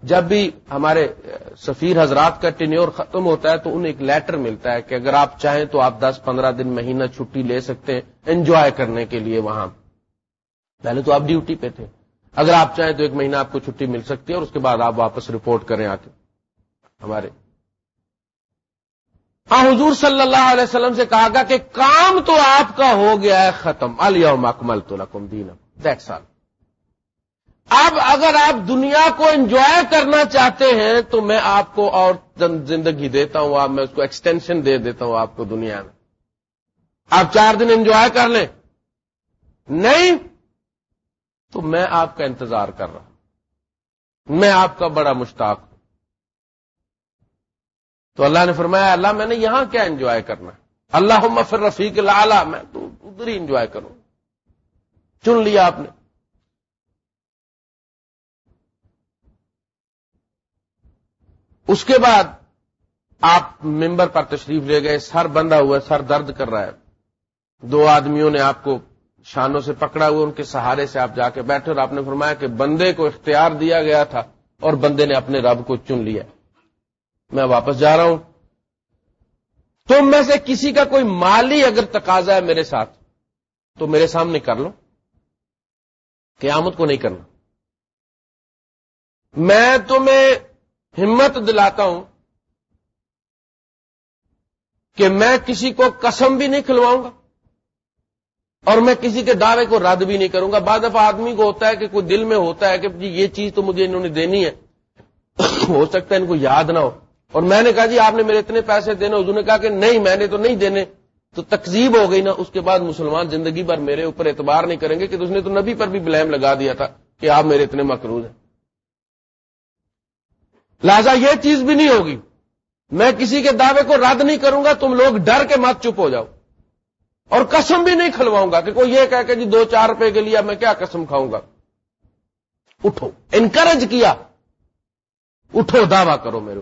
جب بھی ہمارے سفیر حضرات کا ٹینیور ختم ہوتا ہے تو انہیں ایک لیٹر ملتا ہے کہ اگر آپ چاہیں تو آپ دس پندرہ دن مہینہ چھٹی لے سکتے ہیں انجوائے کرنے کے لیے وہاں۔ پہلے تو آپ ڈیوٹی پہ تھے۔ اگر آپ چاہیں تو ایک مہینہ آپ کو چھٹی مل سکتی ہے اور اس کے بعد آپ واپس رپورٹ کریں آ کے۔ ہمارے۔ ہاں حضور صلی اللہ علیہ وسلم سے کہا گا کہ کام تو آپ کا ہو گیا ہے ختم۔ اکمل تو لکم دین دیکھ سال اب اگر آپ دنیا کو انجوائے کرنا چاہتے ہیں تو میں آپ کو اور زندگی دیتا ہوں، آپ میں اس کو ایکسٹینشن دے دیتا ہوں آپ کو دنیا میں۔ آپ چار دن انجوائے کر لیں۔ نہیں، تو میں آپ کا انتظار کر رہا ہوں۔ میں آپ کا بڑا مشتاق ہوں۔ تو اللہ نے فرمایا، اللہ، میں نے یہاں کیا انجوائے کرنا ہے؟ اللہ مفر رفیق لالا میں تو ادھر ہی انجوائے کروں۔ چن لیا آپ نے۔ اس کے بعد آپ ممبر پر تشریف لے گئے، سر بندہ ہوا ہے، سر درد کر رہا ہے۔ دو آدمیوں نے آپ کو شانوں سے پکڑا ہوا، ان کے سہارے سے آپ جا کے بیٹھے اور آپ نے فرمایا کہ بندے کو اختیار دیا گیا تھا اور بندے نے اپنے رب کو چن لیا۔ میں واپس جا رہا ہوں۔ تم میں سے کسی کا کوئی مالی اگر تقاضا ہے میرے ساتھ، تو میرے سامنے کر لو۔ قیامت کو نہیں کرنا۔ میں تمہیں ہمت دلاتا ہوں کہ میں کسی کو قسم بھی نہیں کھلواؤں گا اور میں کسی کے دعوے کو رد بھی نہیں کروں گا۔ بعد دفعہ آدمی کو ہوتا ہے کہ کوئی دل میں ہوتا ہے کہ جی یہ چیز تو مجھے انہوں نے دینی ہے۔ ہو سکتا ہے ان کو یاد نہ ہو۔ اور میں نے کہا جی آپ نے میرے اتنے پیسے دینے اس نے کہا کہ نہیں، میں نے تو نہیں دینے۔ تو تقزیب ہو گئی نا، اس کے بعد مسلمان زندگی بھر میرے اوپر اعتبار نہیں کریں گے کہ اس نے تو نبی پر بھی بلیم لگا دیا تھا کہ آپ میرے اتنے مقروض ہیں۔ لہذا یہ چیز بھی نہیں ہوگی۔ میں کسی کے دعوے کو رد نہیں کروں گا، تم لوگ ڈر کے مت چپ ہو جاؤ۔ اور قسم بھی نہیں کھلواؤں گا کہ کوئی یہ کہہ کہ جی دو چار روپے کے لیے میں کیا قسم کھاؤں گا۔ اٹھو انکریج کیا۔ اٹھو، دعوی کرو میرے۔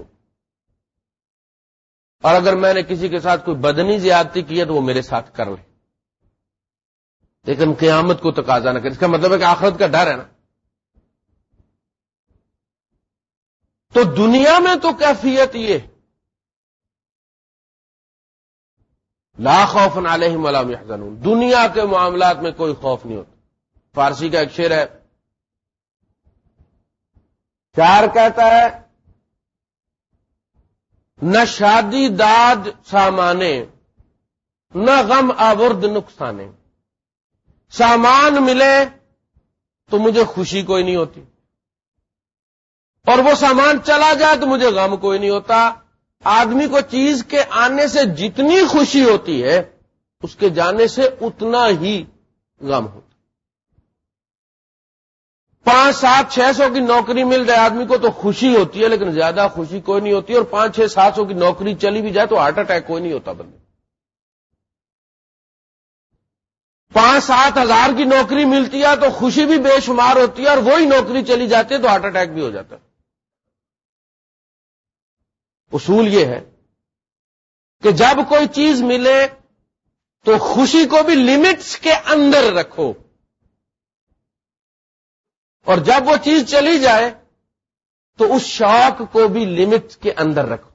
اور اگر میں نے کسی کے ساتھ کوئی بدنی زیادتی کی ہے تو وہ میرے ساتھ کر لے۔ لیکن قیامت کو تقاضا نہ کرے۔ اس کا مطلب ہے کہ آخرت کا ڈر ہے نا۔ تو دنیا میں تو کیفیت یہ لا خوف علیہم ولا يحزنون دنیا کے معاملات میں کوئی خوف نہیں ہوتا۔ فارسی کا ایک شعر ہے۔ چار کہتا ہے، نہ شادی داد سامانے، نہ غم آورد نقصان سامان ملے تو مجھے خوشی کوئی نہیں ہوتی۔ اور وہ سامان چلا جائے تو مجھے غم کوئی نہیں ہوتا۔ آدمی کو چیز کے آنے سے جتنی خوشی ہوتی ہے، اس کے جانے سے اتنا ہی غم ہوتا پانچ، سات، چھ سو کی نوکری مل جائے آدمی کو تو خوشی ہوتی ہے، لیکن زیادہ خوشی کوئی نہیں ہوتی، اور پانچ، چھ، سات سو کی نوکری چلی بھی جائے تو ہارٹ اٹیک کوئی نہیں ہوتا بندے۔ پانچ، سات ہزار کی نوکری ملتی ہے تو خوشی بھی بے شمار ہوتی ہے، اور وہی نوکری چلی جاتی ہے تو ہارٹ اٹیک بھی ہو جاتا ہے۔ اصول یہ ہے کہ جب کوئی چیز ملے تو خوشی کو بھی لمٹس کے اندر رکھو۔ اور جب وہ چیز چلی جائے تو اس شوق کو بھی لمٹس کے اندر رکھو۔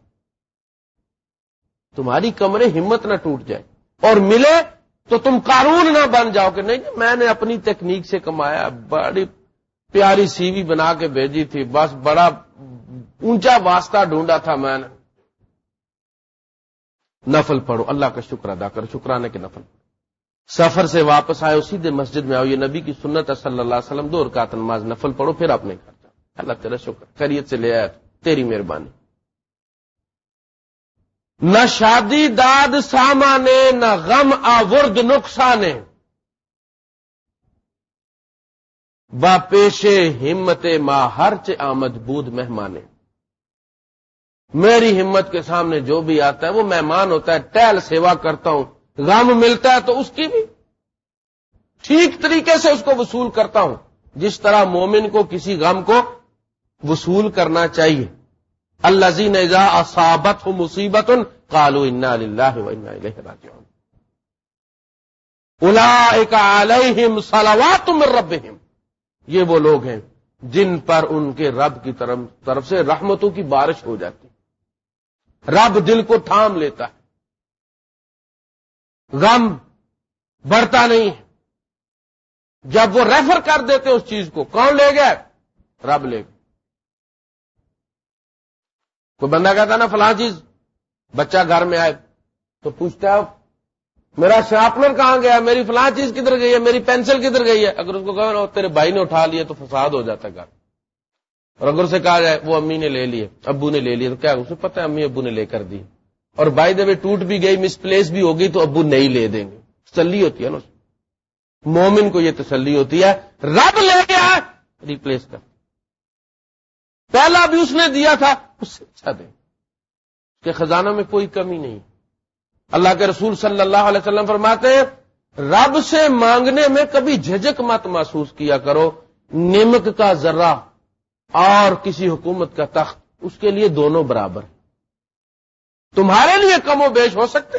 تمہاری کمرے ہمت نہ ٹوٹ جائے۔ اور ملے تو تم قانون نہ بن جاؤ کہ نہیں، میں نے اپنی تکنیک سے کمایا، بڑی پیاری سی وی بنا کے بھیجی تھی، بس بڑا اونچا واسطہ ڈھونڈا تھا میں نے۔ نفل پڑھو، اللہ کا شکر ادا کرو، شکرانے کے نفل۔ سفر سے واپس آئے، اسی دن مسجد میں آؤ، یہ نبی کی سنت ہے، صلی اللہ علیہ وسلم، دو رکعت نماز نفل پڑھو، پھر اپنے گھر جاؤ اللہ تیرا شکر، خیریت سے لے آیا تیری مہربانی۔ نہ شادی داد سامانے، نہ غم آورد نقصانے۔ با پیشے ہمت ماں ہرچ آمد بود مہمانے۔ میری ہمت کے سامنے جو بھی آتا ہے وہ مہمان ہوتا ہے، ٹہل سیوا کرتا ہوں، غم ملتا ہے تو اس کی بھی۔ ٹھیک طریقے سے اس کو وصول کرتا ہوں۔ جس طرح مومن کو کسی غم کو وصول کرنا چاہیے۔ اللہ زی اصابت ہو مصیبت ان کالو اللہ علیہم صلوات من ربہم۔ یہ وہ لوگ ہیں جن پر ان کے رب کی طرف سے رحمتوں کی بارش ہو جاتی رب دل کو تھام لیتا ہے۔ غم بڑھتا نہیں ہے۔ جب وہ ریفر کر دیتے اس چیز کو، کون لے گئے؟ رب لے گئے۔ کوئی بندہ کہتا نا، فلاں چیز، بچہ گھر میں آئے تو پوچھتا ہے میرا شارپنر کہاں گیا؟ میری فلاں چیز کدھر گئی ہے؟ میری پینسل کدھر گئی ہے؟ اگر اس کو کہ تیرے بھائی نے اٹھا لیا تو فساد ہو جاتا ہے گھر۔ اور اگر اسے کہا جائے، وہ امی نے لے لیے، ابو نے لے لیے، تو کیا؟ اسے پتا ہے امی ابو نے لے کر دی۔ اور بائی دے ٹوٹ بھی گئی مس پلیس بھی ہوگی تو ابو نہیں لے دیں گے۔ تسلی ہوتی ہے نا مومن کو یہ تسلی ہوتی ہے۔ رب لے گیا ریپلیس کر۔ پہلا بھی اس نے دیا تھا، اس سے اچھا دیں۔ کہ خزانہ میں کوئی کمی نہیں۔ اللہ کے رسول صلی اللہ علیہ وسلم فرماتے ہیں، رب سے مانگنے میں کبھی جھجک مت محسوس کیا کرو، نمک کا ذرہ اور کسی حکومت کا تخت، اس کے لیے دونوں برابر۔ تمہارے لیے کم و بیش ہو سکتے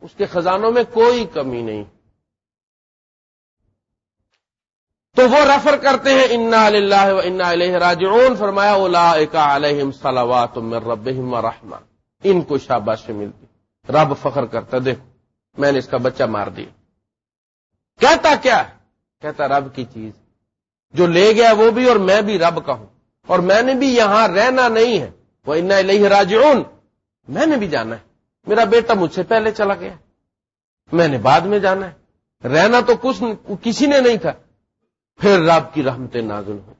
اس کے خزانوں میں کوئی کمی نہیں۔ تو وہ رفر کرتے ہیں، انا اللہ و انا علیہ راجعون، فرمایا اولا علیہم صلوات من ربہم و رحمان ان کو شاباش ملتی۔ رب فخر کرتا دیکھو، میں نے اس کا بچہ مار دیا۔ کہتا کیا؟ کہتا رب کی چیز۔ جو لے گیا وہ بھی اور میں بھی رب کا ہوں۔ اور میں نے بھی یہاں رہنا نہیں ہے۔ وہ انا لئی راجعون۔ میں نے بھی جانا ہے۔ میرا بیٹا مجھ سے پہلے چلا گیا۔ میں نے بعد میں جانا ہے۔ رہنا تو کچھ کسی نے نہیں تھا۔ پھر رب کی رحمت نازل ہو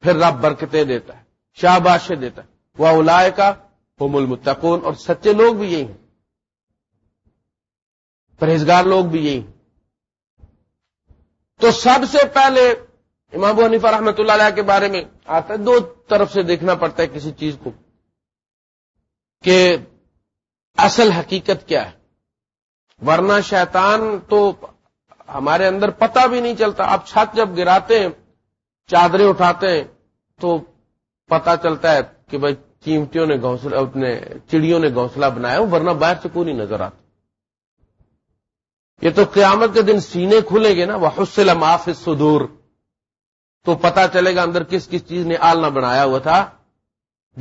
پھر رب برکتیں دیتا ہے شاہ دیتا ہے۔ وہ اولائے کا ہوم المتقون۔ اور سچے لوگ بھی یہی ہیں۔ پرہیزگار لوگ بھی یہی۔ تو سب سے پہلے امام ابو حنیفہ رحمۃ اللہ علیہ کے بارے میں آتا ہے۔ دو طرف سے دیکھنا پڑتا ہے کسی چیز کو کہ اصل حقیقت کیا ہے۔ ورنہ شیطان تو ہمارے اندر پتہ بھی نہیں چلتا۔ آپ چھت جب گراتے ہیں، چادریں اٹھاتے ہیں، تو پتا چلتا ہے کہ بھائی چیمٹیوں نے گھونسلہ، اپنے چڑیوں نے گھونسلہ بنایا، ورنہ باہر سے کوئی نہیں نظر آتا یہ تو قیامت کے دن سینے کھلیں گے نا وہ حسل معاف سدور تو پتا چلے گا اندر کس کس چیز نے آلنا بنایا ہوا تھا۔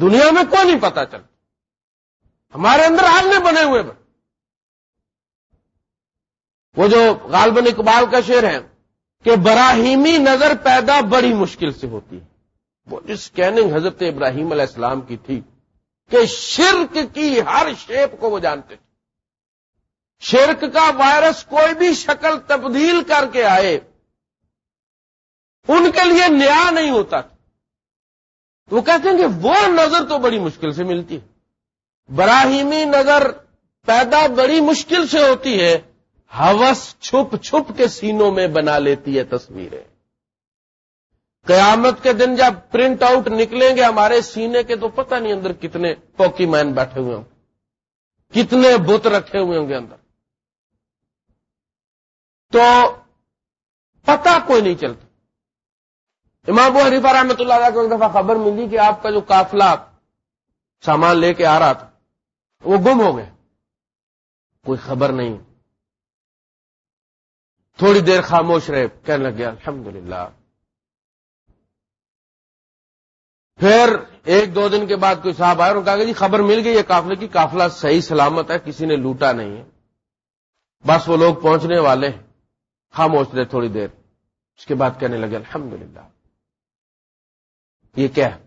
دنیا میں کوئی نہیں پتا چلتا۔ ہمارے اندر آلنے بنے ہوئے وہ جو غالبن اقبال کا شعر ہے کہ براہیمی نظر پیدا بڑی مشکل سے ہوتی ہے۔ وہ اسکیننگ حضرت ابراہیم علیہ السلام کی تھی کہ شرک کی ہر شیپ کو وہ جانتے تھے۔ شرک کا وائرس کوئی بھی شکل تبدیل کر کے آئے، ان کے لیے نیا نہیں ہوتا تو وہ کہتے ہیں کہ وہ نظر تو بڑی مشکل سے ملتی ہے۔ براہیمی نظر پیدا بڑی مشکل سے ہوتی ہے، ہوس چھپ چھپ کے سینوں میں بنا لیتی ہے تصویریں۔ قیامت کے دن جب پرنٹ آؤٹ نکلیں گے ہمارے سینے کے تو پتہ نہیں اندر کتنے پوکی مین بیٹھے ہوئے ہوں۔ کتنے بت رکھے ہوئے ہوں گے اندر۔ تو پتہ کوئی نہیں چلتا۔ امام ابو حریفہ رحمۃ اللہ علیہ کو ایک دفعہ خبر ملی کہ آپ کا جو قافلہ سامان لے کے آ رہا تھا، وہ گم ہو گئے کوئی خبر نہیں۔ تھوڑی دیر خاموش رہے، کہنے لگے، الحمدللہ۔ پھر ایک دو دن کے بعد کوئی صاحب آئے اور کہا کہ جی خبر مل گئی ہے قافلے کی، قافلہ صحیح سلامت ہے، کسی نے لوٹا نہیں ہے۔ بس وہ لوگ پہنچنے والے ہیں۔ خاموش رہے تھوڑی دیر۔ اس کے بعد کہنے لگے، الحمدللہ۔ یہ کیا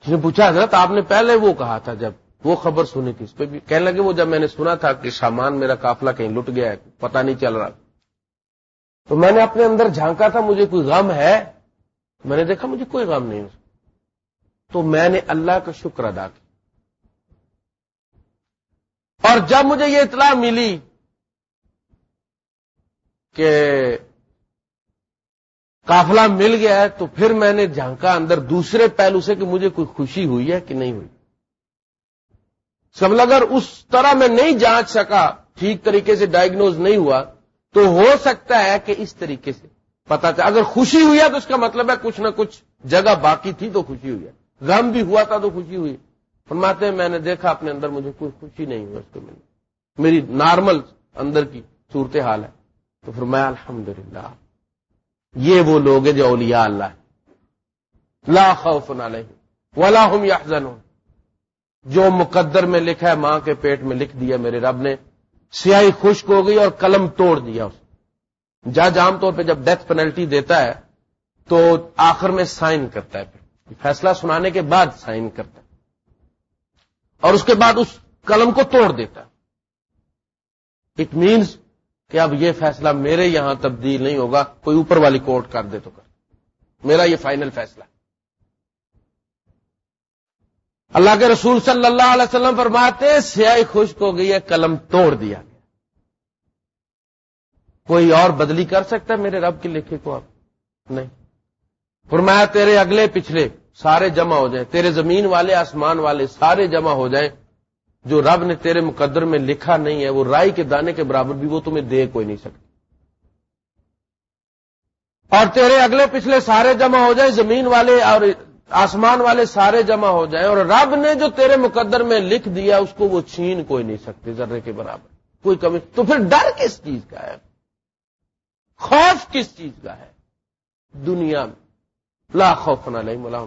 اس نے پوچھا، حضرت، آپ نے پہلے وہ کہا تھا جب وہ خبر سنی تھی، اس پہ بھی کہنے لگے وہ جب میں نے سنا تھا کہ سامان میرا قافلہ کہیں لٹ گیا ہے، پتہ نہیں چل رہا۔ تو میں نے اپنے اندر جھانکا تھا، مجھے کوئی غم ہے؟ میں نے دیکھا، مجھے کوئی غم نہیں۔ تو میں نے اللہ کا شکر ادا کیا۔ اور جب مجھے یہ اطلاع ملی کہ کافلا مل گیا ہے تو پھر میں نے جھانکا اندر دوسرے پہلو سے کہ مجھے کوئی خوشی ہوئی ہے کہ نہیں ہوئی۔ سب اگر اس طرح میں نہیں جانچ سکا، ٹھیک طریقے سے ڈائگنوز نہیں ہوا، تو ہو سکتا ہے کہ اس طریقے سے پتا چلا۔ اگر خوشی ہوئی ہے تو اس کا مطلب ہے کچھ نہ کچھ جگہ باقی تھی تو خوشی ہوئی ہے۔ غم بھی ہوا تھا تو خوشی ہوئی۔ فرماتے ہیں، میں نے دیکھا اپنے اندر مجھے کوئی خوشی نہیں ہوئی، اس کو میری نارمل اندر کی صورت حال ہے۔ تو فرمایا الحمد للہ یہ وہ لوگ ہیں جو اولیاء اللہ ہے لا خوف علیہ ولا هم يحزنون جو مقدر میں لکھا ہے، ماں کے پیٹ میں لکھ دیا میرے رب نے۔ سیاہی خشک ہو گئی اور قلم توڑ دیا اس جج عام طور پہ جب ڈیتھ پینلٹی دیتا ہے، تو آخر میں سائن کرتا ہے پھر۔ فیصلہ سنانے کے بعد سائن کرتا ہے۔ اور اس کے بعد اس قلم کو توڑ دیتا ہے۔ اٹ مینس کہ اب یہ فیصلہ میرے یہاں تبدیل نہیں ہوگا، کوئی اوپر والی کورٹ کر دے تو کر۔ میرا یہ فائنل فیصلہ اللہ کے رسول صلی اللہ علیہ وسلم فرماتے سیاہی خشک ہو گئی ہے، قلم توڑ دیا گیا۔ کوئی اور بدلی کر سکتا ہے میرے رب کے لکھے کو اب نہیں۔ فرمایا، تیرے اگلے پچھلے سارے جمع ہو جائیں، تیرے زمین والے، آسمان والے سارے جمع ہو جائیں جو رب نے تیرے مقدر میں لکھا نہیں ہے، وہ رائی کے دانے کے برابر بھی وہ تمہیں دے کوئی نہیں سکتا۔ اور تیرے اگلے پچھلے سارے جمع ہو جائیں، زمین والے اور آسمان والے سارے جمع ہو جائیں، اور رب نے جو تیرے مقدر میں لکھ دیا، اس کو وہ چھین کوئی نہیں سکتے ذرے کے برابر۔ کوئی کمی، تو پھر ڈر کس چیز کا ہے؟ خوف کس چیز کا ہے؟ دنیا میں۔ لا خوف نہ لئی ملا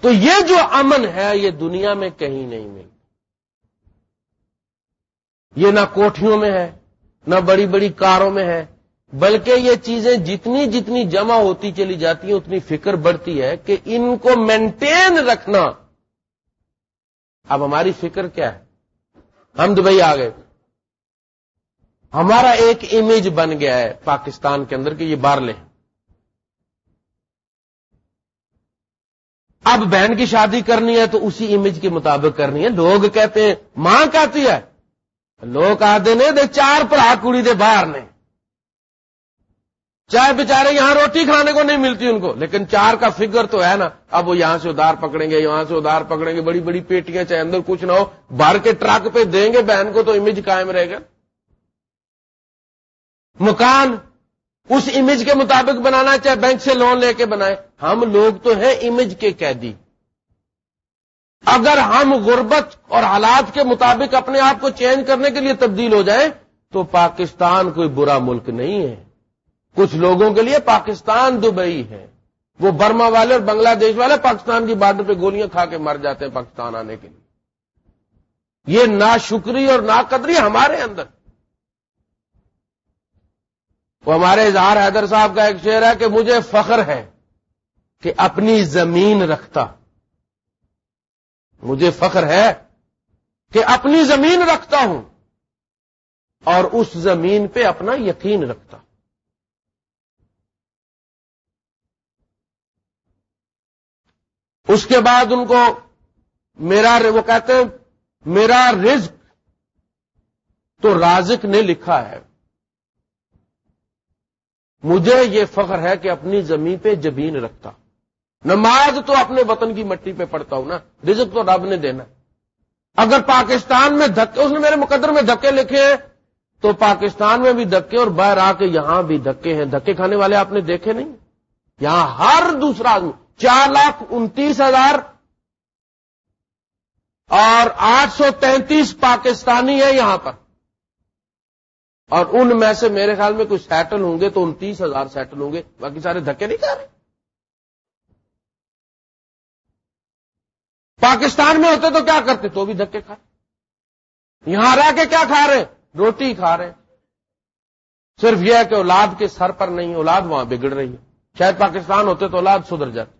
تو یہ جو امن ہے، یہ دنیا میں کہیں نہیں ملتا۔ یہ نہ کوٹھیوں میں ہے، نہ بڑی بڑی کاروں میں ہے، بلکہ یہ چیزیں جتنی جتنی جمع ہوتی چلی جاتی ہیں، اتنی فکر بڑھتی ہے کہ ان کو مینٹین رکھنا۔ اب ہماری فکر کیا ہے؟ ہم دبئی آ گئے۔ ہمارا ایک امیج بن گیا ہے پاکستان کے اندر کہ یہ بار لیں۔ اب بہن کی شادی کرنی ہے تو اسی امیج کے مطابق کرنی ہے۔ لوگ کہتے ہیں، ماں کہتی ہے۔ لوگ آتے نے دے، چار پڑا کڑی دے باہر نے۔ چاہے بےچارے یہاں روٹی کھانے کو نہیں ملتی ان کو، لیکن چار کا فگر تو ہے نا۔ اب وہ یہاں سے ادار پکڑیں گے، یہاں سے ادار پکڑیں گے، بڑی بڑی پیٹیاں چاہے اندر کچھ نہ ہو۔ بھر کے ٹرک پہ دیں گے بہن کو تو امیج قائم رہے گا۔ مکان اس امیج کے مطابق بنانا چاہے بینک سے لون لے کے بنائے۔ ہم لوگ تو ہیں امیج کے قیدی۔ اگر ہم غربت اور حالات کے مطابق اپنے آپ کو چینج کرنے کے لیے تبدیل ہو جائیں، تو پاکستان کوئی برا ملک نہیں ہے۔ کچھ لوگوں کے لیے پاکستان دبئی ہے۔ وہ برما والے اور بنگلہ دیش والے پاکستان کی بارڈر پہ گولیاں کھا کے مر جاتے ہیں پاکستان آنے کے لیے۔ یہ ناشکری اور نا قدری ہمارے اندر۔ وہ ہمارے اظہار حیدر صاحب کا ایک شعر ہے کہ مجھے فخر ہے کہ اپنی زمین رکھتا۔ مجھے فخر ہے کہ اپنی زمین رکھتا ہوں اور اس زمین پہ اپنا یقین رکھتا۔ اس کے بعد ان کو میرا وہ کہتے ہیں میرا رزق تو رازق نے لکھا ہے۔ مجھے یہ فخر ہے کہ اپنی زمین پہ جبین رکھتا۔ نماز تو اپنے وطن کی مٹی پہ پڑتا ہوں نا، رزق تو رب نے دینا۔ اگر پاکستان میں دھکے، اس نے میرے مقدر میں دھکے لکھے ہیں، تو پاکستان میں بھی دھکے اور باہر آ کے یہاں بھی دھکے ہیں۔ دھکے کھانے والے آپ نے دیکھے نہیں؟ یہاں ہر دوسرا آدمی، چار لاکھ انتیس ہزار۔ اور آٹھ سو تینتیس پاکستانی ہے یہاں پر۔ اور ان میں سے میرے خیال میں کچھ سیٹل ہوں گے تو انتیس ہزار سیٹل ہوں گے، باقی سارے دھکے نہیں کھا رہے۔ پاکستان میں ہوتے تو کیا کرتے؟ تو بھی دھکے کھا۔ یہاں رہ کے کیا کھا رہے؟ روٹی کھا رہے۔ صرف یہ ہے کہ اولاد کے سر پر نہیں، اولاد وہاں بگڑ رہی ہے۔ شاید پاکستان ہوتے تو اولاد سدھر جاتی۔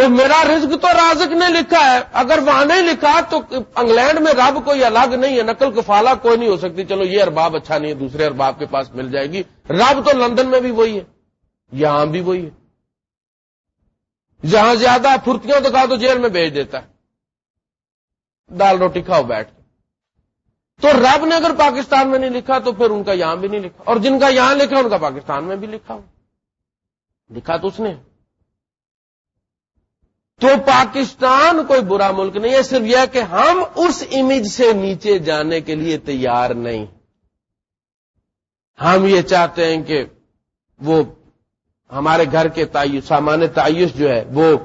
تو میرا رزق تو رازق نے لکھا ہے۔ اگر وہاں نہیں لکھا تو انگلینڈ میں رب کوئی الگ نہیں ہے، نقل کفالا کوئی نہیں ہو سکتی۔ چلو یہ ارباب اچھا نہیں ہے، دوسرے ارباب کے پاس مل جائے گی۔ رب تو لندن میں بھی وہی ہے، یہاں بھی وہی ہے۔ جہاں زیادہ پھرتیاں تو تو جیل میں بھیج دیتا ہے۔ دال روٹی کھاؤ، بیٹھ تو رب نے اگر پاکستان میں نہیں لکھا تو پھر ان کا یہاں بھی نہیں لکھا۔ اور جن کا یہاں لکھا، ان کا پاکستان میں بھی لکھا ہو۔ لکھا تو اس نے۔ تو پاکستان کوئی برا ملک نہیں ہے، صرف یہ کہ ہم اس امیج سے نیچے جانے کے لیے تیار نہیں۔ ہم یہ چاہتے ہیں کہ وہ ہمارے گھر کے تعیش سامان تعیش جو ہے، وہ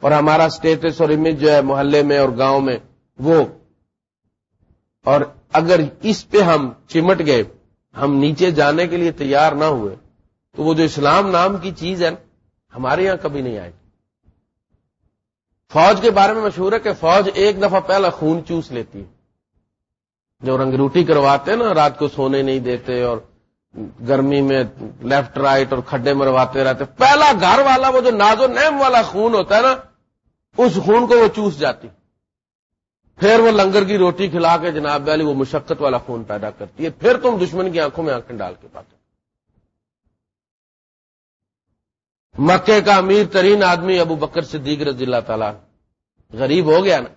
اور ہمارا اسٹیٹس اور امیج جو ہے محلے میں اور گاؤں میں، وہ۔ اور اگر اس پہ ہم چمٹ گئے، ہم نیچے جانے کے لیے تیار نہ ہوئے، تو وہ جو اسلام نام کی چیز ہے، ہمارے یہاں کبھی نہیں آئے گی۔ فوج کے بارے میں مشہور ہے کہ فوج ایک دفعہ پہلا خون چوس لیتی ہے۔ جو رنگ روٹی کرواتے ہیں نا، رات کو سونے نہیں دیتے اور گرمی میں لیفٹ رائٹ اور کھڈے مرواتے رہتے۔ پہلا گھر والا، وہ جو نازو نیم والا خون ہوتا ہے نا، اس خون کو وہ چوس جاتی۔ پھر وہ لنگر کی روٹی کھلا کے جناب والی وہ مشقت والا خون پیدا کرتی ہے۔ پھر تم دشمن کی آنکھوں میں آنکھیں ڈال کے پاتے۔ مکے کا امیر ترین آدمی ابو بکر صدیق رضی اللہ تعالی غریب ہو گیا نا.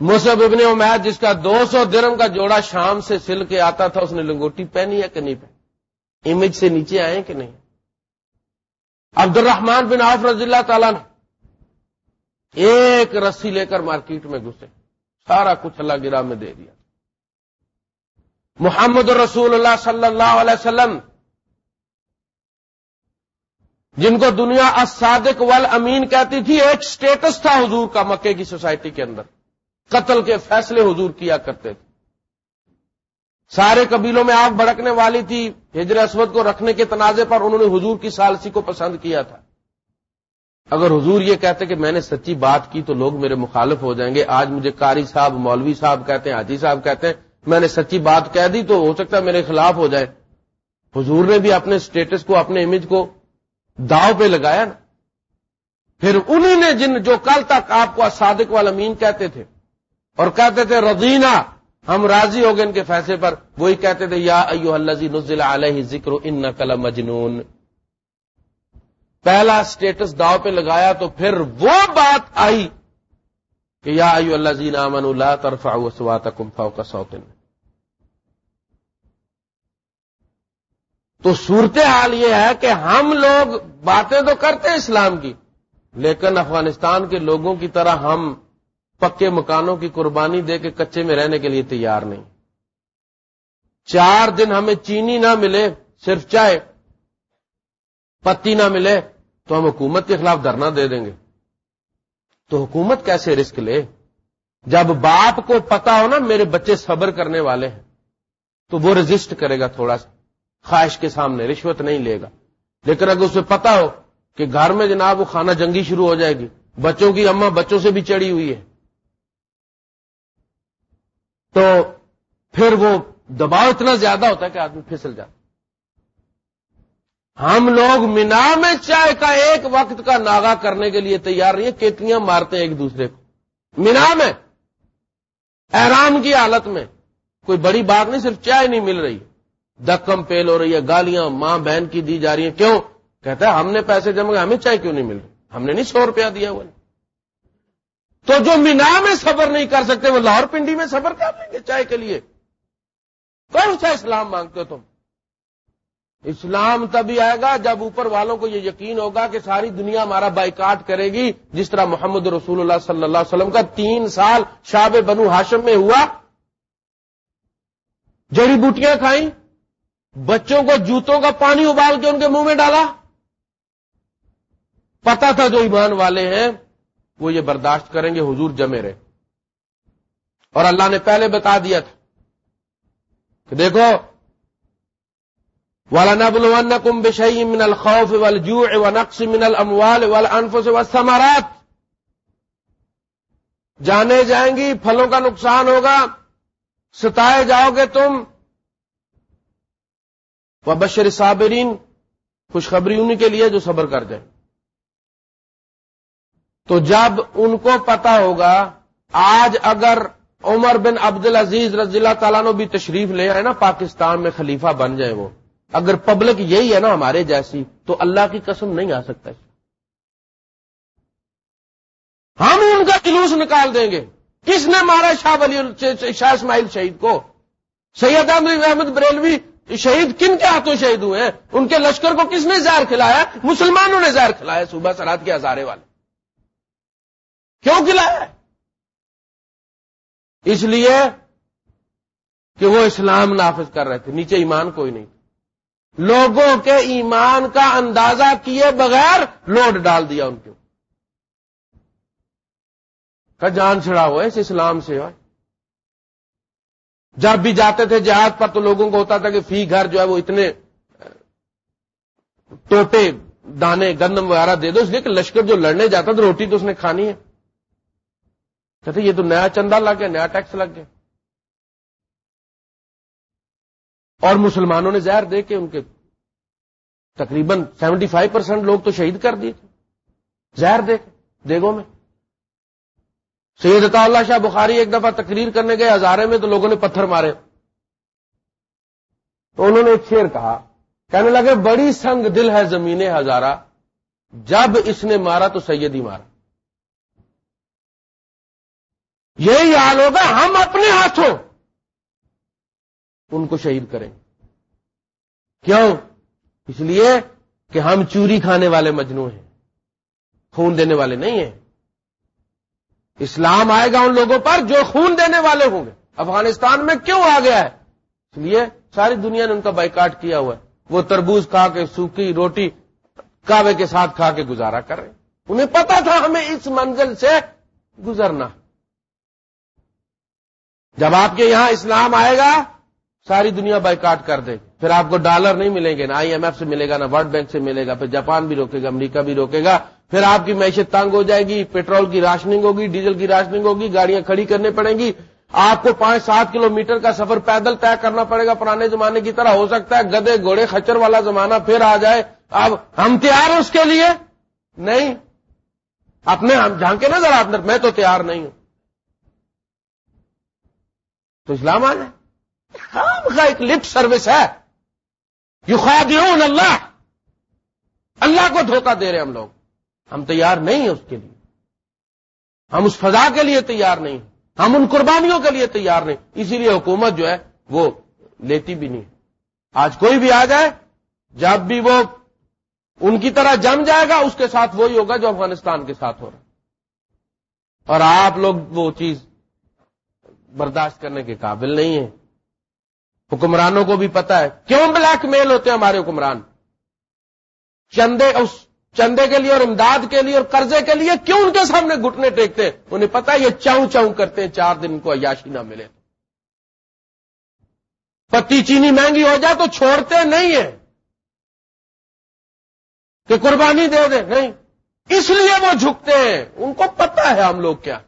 مصب ابن امید جس کا دو سو درم کا جوڑا شام سے سل کے آتا تھا، اس نے لنگوٹی پہنی ہے کہ نہیں پہنی؟ امیج سے نیچے آئے کہ نہیں؟ عبد الرحمان بن آف رضی اللہ تعالیٰ نے ایک رسی لے کر مارکیٹ میں گھسے. سارا کچھ اللہ گرا میں دے دیا. محمد رسول اللہ صلی اللہ علیہ وسلم جن کو دنیا اسادق وال امین کہتی تھی، ایک سٹیٹس تھا حضور کا مکے کی سوسائٹی کے اندر۔ قتل کے فیصلے حضور کیا کرتے تھے۔ سارے قبیلوں میں آگ بھڑکنے والی تھی، ہجر اسود کو رکھنے کے تنازع پر انہوں نے حضور کی سالسی کو پسند کیا تھا۔ اگر حضور یہ کہتے کہ میں نے سچی بات کی تو لوگ میرے مخالف ہو جائیں گے، آج مجھے کاری صاحب، مولوی صاحب کہتے ہیں، حاجی صاحب کہتے ہیں، میں نے سچی بات کہہ دی تو ہو سکتا ہے میرے خلاف ہو جائے۔ حضور نے بھی اپنے سٹیٹس کو، اپنے امیج کو داؤ پہ لگایا نا۔ پھر انہی نے جن جو کل تک آپ کو صادق والمین کہتے تھے اور کہتے تھے رضینا، ہم راضی ہو گئے ان کے فیصلے پر، وہی کہتے تھے، یا ایو اللہ نزل علیہ ذکر ان نقل مجنون پہلا سٹیٹس داؤ پہ لگایا تو پھر وہ بات آئی کہ یا ایو اللہ زین امن اللہ طرفا سوات کمفاؤ کا سوتن تو صورتحال یہ ہے کہ ہم لوگ باتیں تو کرتے ہیں اسلام کی، لیکن افغانستان کے لوگوں کی طرح ہم پکے مکانوں کی قربانی دے کے کچے میں رہنے کے لیے تیار نہیں۔ چار دن ہمیں چینی نہ ملے، صرف چائے، پتی نہ ملے، تو ہم حکومت کے خلاف دھرنا دے دیں گے۔ تو حکومت کیسے رسک لے؟ جب باپ کو پتا ہو نا میرے بچے صبر کرنے والے ہیں، تو وہ رجسٹ کرے گا تھوڑا سا۔ خواہش کے سامنے، رشوت نہیں لے گا۔ لیکن اگر اسے پتا ہو کہ گھر میں جناب وہ کھانا جنگی شروع ہو جائے گی، بچوں کی اما بچوں سے بھی چڑی ہوئی ہے۔ تو پھر وہ دباؤ اتنا زیادہ ہوتا ہے کہ آدمی پھسل جاتا ہم لوگ مینا میں چائے کا ایک وقت کا ناغا کرنے کے لیے تیار نہیں ہے کیتلیاں مارتے ہیں ایک دوسرے کو۔ مینا میں، احرام کی حالت میں کوئی بڑی بات نہیں، صرف چائے نہیں مل رہی۔ دکم پیل ہو رہی ہے، گالیاں، ماں بہن کی دی جا رہی ہیں۔ کیوں؟ کہتا ہے، ہم نے پیسے جمع ہمیں چائے کیوں نہیں مل رہی ہم نے نہیں سو روپیہ دیا ہوا۔ تو جو مینا میں صبر نہیں کر سکتے، وہ لاہور پنڈی میں صبر کر لیں گے چائے کے لیے۔ کون سا اسلام مانگتے ہو تم؟ اسلام تبھی آئے گا جب اوپر والوں کو یہ یقین ہوگا کہ ساری دنیا ہمارا بائیکاٹ کرے گی۔ جس طرح محمد رسول اللہ صلی اللہ علیہ وسلم کا تین سال شاب بنو ہاشم میں ہوا۔ جڑی بوٹیاں کھائیں۔ بچوں کو جوتوں کا پانی ابال کے ان کے منہ میں ڈالا۔ پتا تھا جو ایمان والے ہیں، وہ یہ برداشت کریں گے، حضور جمے رہے۔ اور اللہ نے پہلے بتا دیا تھا کہ دیکھو والا نبل کم بشئی من الخوف و نقص من الموال والانفس والثمرات۔ جانے جائیں گی، پھلوں کا نقصان ہوگا، ستائے جاؤ گے تم وہ بشر صابرین خوشخبری انہیں کے لیے جو صبر کر جائیں۔ تو جب ان کو پتا ہوگا، آج اگر عمر بن عبد العزیز رضی اللہ تعالیٰ نے بھی تشریف لے آئے نا، پاکستان میں خلیفہ بن جائے وہ، اگر پبلک یہی ہے نا ہمارے جیسی، تو اللہ کی قسم نہیں آ سکتا ہم ان کا جلوس نکال دیں گے۔ کس نے مارا شاہ ولی شاہ اسماعیل شہید کو، سید احمد احمد بریلوی شہید کن کے ہاتھوں شہید ہوئے ہیں؟ ان کے لشکر کو کس نے زہر کھلایا؟ مسلمانوں نے زہر کھلایا صوبہ سرحد کے ہزارے والے۔ کیوں کھلایا؟ اس لیے کہ وہ اسلام نافذ کر رہے تھے۔ نیچے ایمان کوئی نہیں لوگوں کے ایمان کا اندازہ کیے بغیر لوڈ ڈال دیا ان کے کا جان چھڑا ہوا اس اسلام سے۔ جب بھی جاتے تھے جہاز پر تو لوگوں کو ہوتا تھا کہ فی گھر جو ہے وہ اتنے ٹوٹے دانے، گندم وغیرہ دے دو، اس لیے کہ لشکر جو لڑنے جاتا تو روٹی تو اس نے کھانی ہے۔ کہتے یہ تو نیا چندہ لگ گیا، نیا ٹیکس لگ گیا۔ اور مسلمانوں نے زہر دے کے ان کے تقریباً سیونٹی فائیو پرسینٹ لوگ تو شہید کر دیے۔ تھے زہر دے کے، دیگوں میں۔ سید عطا اللہ شاہ بخاری ایک دفعہ تقریر کرنے گئے ہزارے میں تو لوگوں نے پتھر مارے۔ تو انہوں نے ایک شیر کہا، کہنے لگے، بڑی سنگ دل ہے زمین ہزارہ، جب اس نے مارا تو سید ہی مارا۔ یہی حال ہوگا، ہم اپنے ہاتھوں ان کو شہید کریں۔ کیوں؟ اس لیے کہ ہم چوری کھانے والے مجنو ہیں، خون دینے والے نہیں ہیں۔ اسلام آئے گا ان لوگوں پر جو خون دینے والے ہوں گے۔ افغانستان میں کیوں آ گیا ہے؟ اس لیے ساری دنیا نے ان کا بائیکاٹ کیا ہوا ہے۔ وہ تربوز کھا کے، سوکھی روٹی کعوے کے ساتھ کھا کے گزارا کر رہے انہیں پتا تھا ہمیں اس منزل سے گزرنا۔ جب آپ کے یہاں اسلام آئے گا، ساری دنیا بائیکاٹ کر دے۔ پھر آپ کو ڈالر نہیں ملیں گے، نہ آئی ایم ایف سے ملے گا، نہ ورلڈ بینک سے ملے گا۔ پھر جاپان بھی روکے گا، امریکہ بھی روکے گا۔ پھر آپ کی معیشت تنگ ہو جائے گی، پیٹرول کی راشننگ ہوگی، ڈیزل کی راشننگ ہوگی، گاڑیاں کھڑی کرنے پڑیں گی۔ آپ کو پانچ سات کلو میٹر کا سفر پیدل طے کرنا پڑے گا، پرانے زمانے کی طرح ہو سکتا ہے، گدے، گھوڑے، خچر والا زمانہ پھر آ جائے۔ اب ہم تیار ہیں اس کے لیے؟ نہیں۔ اپنے ہم جھانکے نا ذرا اندر میں تو تیار نہیں ہوں۔ تو اسلام آ جائے۔ کا ایک لپ سروس ہے۔ یو خادعون اللہ۔ اللہ کو دھوکہ دے رہے ہم لوگ۔ ہم تیار نہیں ہیں اس کے لیے۔ ہم اس فضا کے لیے تیار نہیں ہم ان قربانیوں کے لیے تیار نہیں اسی لیے حکومت جو ہے وہ لیتی بھی نہیں۔ آج کوئی بھی آ جائے، جب بھی وہ ان کی طرح جم جائے گا، اس کے ساتھ وہی ہوگا جو افغانستان کے ساتھ ہو رہا اور آپ لوگ وہ چیز برداشت کرنے کے قابل نہیں ہیں۔ حکمرانوں کو بھی پتا ہے۔ کیوں بلیک میل ہوتے ہیں ہمارے حکمران؟ چندے اس چندے کے لیے اور امداد کے لیے اور قرضے کے لیے کیوں ان کے سامنے گھٹنے ٹیکتے ہیں؟ انہیں پتا یہ چاؤں چاؤں کرتے ہیں، چار دن کو عیاشی نہ ملے۔ پتی چینی مہنگی ہو جائے تو چھوڑتے نہیں ہیں۔ کہ قربانی دے دیں، نہیں۔ اس لیے وہ جھکتے ہیں۔ ان کو پتا ہے ہم لوگ کیا۔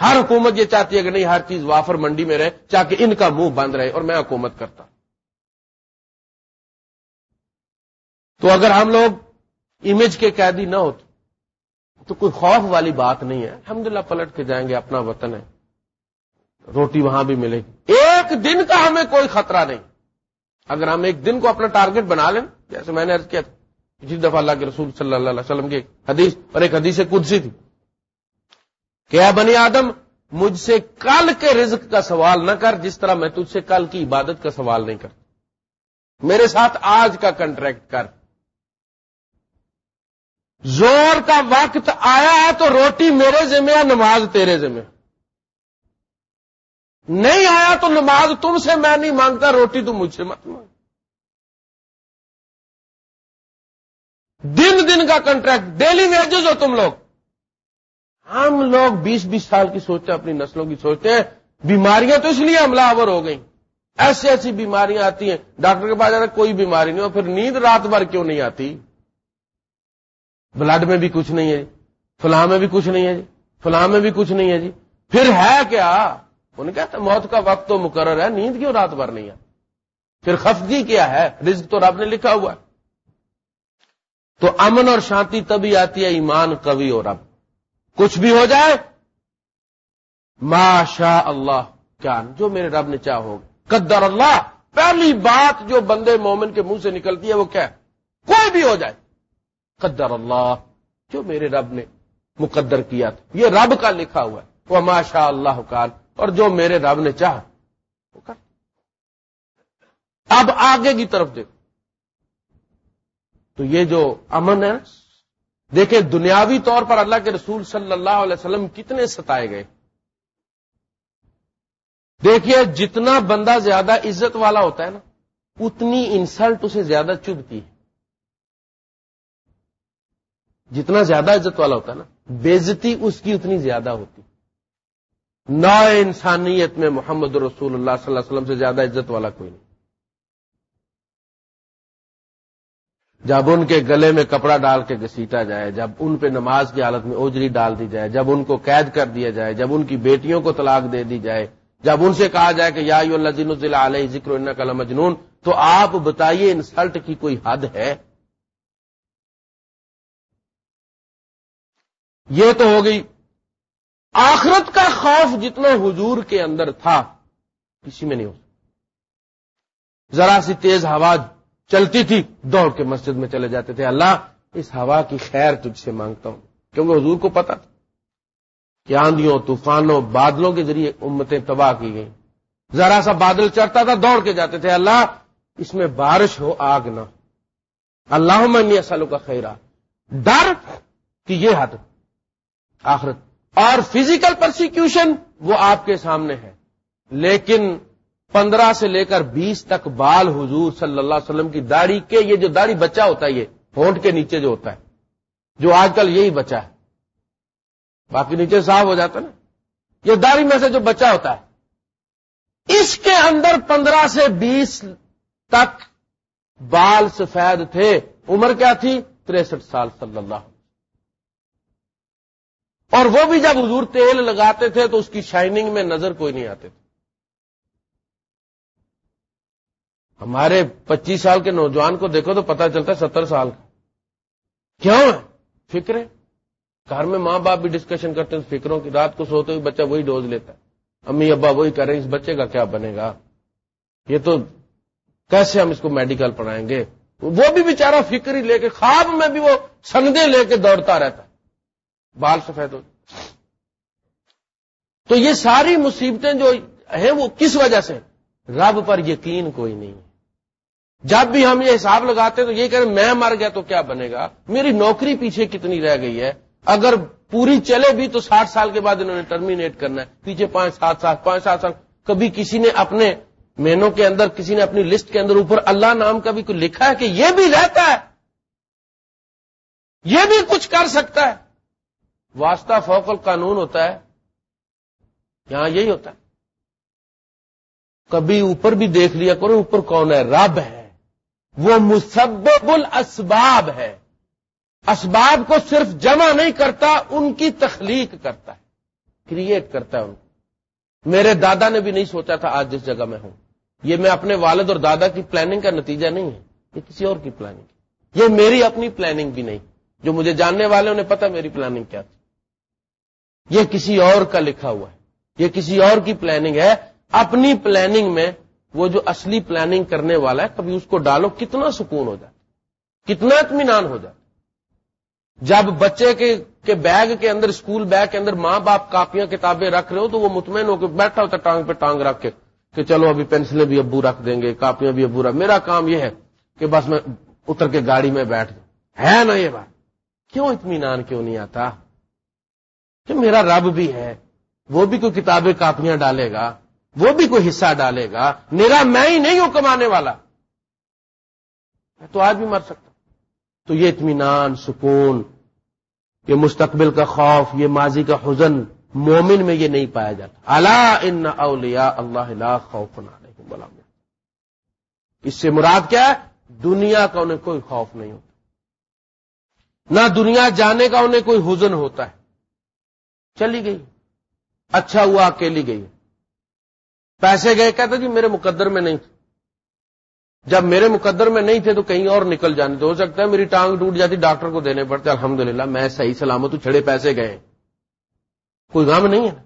ہر حکومت یہ چاہتی ہے کہ نہیں، ہر چیز وافر منڈی میں رہے چاہے ان کا منہ بند رہے اور میں حکومت کرتا ہوں۔ تو اگر ہم لوگ امیج کے قیدی نہ ہوتے، تو کوئی خوف والی بات نہیں ہے۔ الحمدللہ پلٹ کے جائیں گے، اپنا وطن ہے۔ روٹی وہاں بھی ملے گی۔ ایک دن کا ہمیں کوئی خطرہ نہیں۔ اگر ہم ایک دن کو اپنا ٹارگٹ بنا لیں، جیسے میں نے عرض کیا پچھلی دفعہ اللہ کے رسول صلی اللہ علیہ وسلم کی حدیث، اور ایک حدیث قدسی تھی کیا بنی آدم، مجھ سے کل کے رزق کا سوال نہ کر، جس طرح میں تجھ سے کل کی عبادت کا سوال نہیں کرتا۔ میرے ساتھ آج کا کنٹریکٹ کر۔ زور کا وقت آیا ہے تو روٹی میرے ذمہ یا نماز تیرے ذمہ نہیں آیا تو نماز تم سے میں نہیں مانگتا، روٹی تم مجھ سے مت مانگ۔ دن دن کا کنٹریکٹ ڈیلی ویجز ہو تم لوگ۔ ہم لوگ بیس بیس سال کی سوچتے اپنی نسلوں کی سوچتے ہیں۔ بیماریاں تو اس لیے حملہ آور ہو گئی ایسی ایسی بیماریاں آتی ہیں۔ ڈاکٹر کے پاس جانا، کوئی بیماری نہیں ہو، پھر نیند رات بھر کیوں نہیں آتی؟ بلڈ میں بھی کچھ نہیں ہے جی۔ فلاں میں بھی کچھ نہیں ہے جی۔ فلاں میں بھی کچھ نہیں ہے جی۔ پھر ہے کیا؟ انہیں کہتے موت کا وقت تو مقرر ہے، نیند کیوں رات بھر نہیں ہے؟ پھر خفگی کیا ہے؟ رزق تو رب نے لکھا ہوا ہے۔ تو امن اور شانتی تبھی آتی ہے، ایمان کبھی اور اب کچھ بھی ہو جائے ماشاء اللہ کیا؟ جو میرے رب نے چاہ ہوگا قدر اللہ، پہلی بات جو بندے مومن کے منہ سے نکلتی ہے، وہ کیا ہے؟ کوئی بھی ہو جائے۔ قدر اللہ، جو میرے رب نے مقدر کیا تھا۔ یہ رب کا لکھا ہوا ہے۔ وہ ماشاء اللہ کال اور جو میرے رب نے چاہ وہ کر۔ اب آگے کی طرف دیکھو۔ تو یہ جو امن ہے، دیکھیں دنیاوی طور پر اللہ کے رسول صلی اللہ علیہ وسلم کتنے ستائے گئے۔ دیکھیے، جتنا بندہ زیادہ عزت والا ہوتا ہے نا، اتنی انسلٹ اسے زیادہ چبھتی ہے۔ جتنا زیادہ عزت والا ہوتا ہے نا، بےزتی اس کی اتنی زیادہ ہوتی نو انسانیت میں محمد رسول اللہ صلی اللہ علیہ وسلم سے زیادہ عزت والا کوئی نہیں۔ جب ان کے گلے میں کپڑا ڈال کے گسیٹا جائے، جب ان پہ نماز کی حالت میں اوجری ڈال دی جائے، جب ان کو قید کر دیا جائے، جب ان کی بیٹیوں کو طلاق دے دی جائے، جب ان سے کہا جائے کہ یا اللہ ضلع علیہ ذکر ان مجنون تو آپ بتائیے انسلٹ کی کوئی حد ہے؟ یہ تو ہو گئی۔ آخرت کا خوف جتنا حضور کے اندر تھا، کسی میں نہیں ہو ذرا سی تیز ہوا چلتی تھی، دوڑ کے مسجد میں چلے جاتے تھے۔ اللہ، اس ہوا کی خیر تجھ سے مانگتا ہوں، کیونکہ حضور کو پتا تھا۔ کہ آندھیوں طوفانوں، بادلوں کے ذریعے امتیں تباہ کی گئیں۔ ذرا سا بادل چڑھتا تھا، دوڑ کے جاتے تھے۔ اللہ، اس میں بارش ہو، آگ نہ اللہ منی کا خیرہ ڈر کہ یہ حد آخرت۔ اور فزیکل پرسیکیوشن وہ آپ کے سامنے ہے۔ لیکن پندرہ سے لے کر بیس تک بال حضور صلی اللہ علیہ وسلم کی داڑھی کے یہ جو داڑھی بچہ ہوتا ہے، یہ ہونٹ کے نیچے جو ہوتا ہے، جو آج کل یہی بچہ ہے۔ باقی نیچے صاف ہو جاتا نا۔ یہ داڑھی میں سے جو بچہ ہوتا ہے۔ اس کے اندر پندرہ سے بیس تک بال سفید تھے۔ عمر کیا تھی؟ تریسٹھ سال، صلی اللہ اور وہ بھی جب حضور تیل لگاتے تھے تو اس کی شائننگ میں نظر کوئی نہیں آتے تھے۔ ہمارے پچیس سال کے نوجوان کو دیکھو تو پتا چلتا ہے ستر سال۔ کا کیوں؟ ہے گھر میں ماں باپ بھی ڈسکشن کرتے ہیں، فکروں کی رات کو سوتے ہوئے بچہ وہی ڈوز لیتا ہے۔ امی ابا وہی کر رہے ہیں، اس بچے کا کیا بنے گا؟ یہ تو کیسے ہم اس کو میڈیکل پڑھائیں گے؟ وہ بھی بےچارا فکر ہی لے کے، خواب میں بھی وہ سندے لے کے دوڑتا رہتا ہے۔ بال سفید ہو تو یہ ساری مصیبتیں جو ہیں وہ کس وجہ سے؟ رب پر یقین کوئی نہیں جب بھی ہم یہ حساب لگاتے تو یہ کہ میں مر گیا تو کیا بنے گا؟ میری نوکری پیچھے کتنی رہ گئی ہے؟ اگر پوری چلے بھی تو ساٹھ سال کے بعد انہوں نے ٹرمینیٹ کرنا ہے۔ پیچھے پانچ سات سال، پانچ سات سال۔ کبھی کسی نے اپنے مینوں کے اندر، کسی نے اپنی لسٹ کے اندر اوپر اللہ نام کا بھی کوئی لکھا ہے کہ یہ بھی رہتا ہے؟ یہ بھی کچھ کر سکتا ہے۔ واسطہ فوق قانون ہوتا ہے۔ یہاں یہی ہوتا ہے۔ کبھی اوپر بھی دیکھ لیا کرو، اوپر کون ہے؟ رب ہے۔ وہ مسبب الاسباب ہے۔ اسباب کو صرف جمع نہیں کرتا، ان کی تخلیق کرتا ہے کریٹ کرتا ہے ان کو۔ میرے دادا نے بھی نہیں سوچا تھا، آج جس جگہ میں ہوں۔ یہ میں اپنے والد اور دادا کی پلاننگ کا نتیجہ نہیں ہے۔ یہ کسی اور کی پلاننگ یہ میری اپنی پلاننگ بھی نہیں۔ جو مجھے جاننے والے، انہیں پتا میری پلاننگ کیا تھی۔ یہ کسی اور کا لکھا ہوا ہے۔ یہ کسی اور کی پلاننگ ہے۔ اپنی پلاننگ میں وہ جو اصلی پلاننگ کرنے والا ہے، کبھی اس کو ڈالو، کتنا سکون ہو جائے کتنا اطمینان ہو جائے جب بچے کے بیگ کے اندر اسکول بیگ کے اندر ماں باپ کاپیاں، کتابیں رکھ رہے ہو تو وہ مطمئن ہو کے بیٹھا ہوتا ٹانگ پہ ٹانگ رکھ کے کہ چلو ابھی پینسلیں بھی ابو رکھ دیں گے، کاپیاں بھی ابو رکھ۔ میرا کام یہ ہے کہ بس میں اتر کے گاڑی میں بیٹھ جاؤں۔ ہے نا یہ بات؟ کیوں اطمینان کیوں نہیں آتا؟ کہ میرا رب بھی ہے۔ وہ بھی کوئی کتابیں کاپیاں ڈالے گا، وہ بھی کوئی حصہ ڈالے گا، میرا میں ہی نہیں ہوں کمانے والا۔ میں تو آج بھی مر سکتا تو یہ اطمینان، سکون، یہ مستقبل کا خوف، یہ ماضی کا حزن، مومن میں یہ نہیں پایا جاتا۔ اللہ ان اولیا اللہ خوف نہ اس سے مراد کیا ہے؟ دنیا کا انہیں کوئی خوف نہیں ہوتا۔ نہ دنیا جانے کا انہیں کوئی حزن ہوتا ہے۔ چلی گئی۔ اچھا ہوا اکیلی گئی۔ پیسے گئے کہتے جی میرے مقدر میں نہیں تھے۔ جب میرے مقدر میں نہیں تھے تو کہیں اور نکل جانے تو ہو سکتا ہے میری ٹانگ ٹوٹ جاتی، ڈاکٹر کو دینے پڑتے، الحمدللہ میں صحیح سلامت ہوں، چھڑے پیسے گئے۔ کوئی غم نہیں ہے۔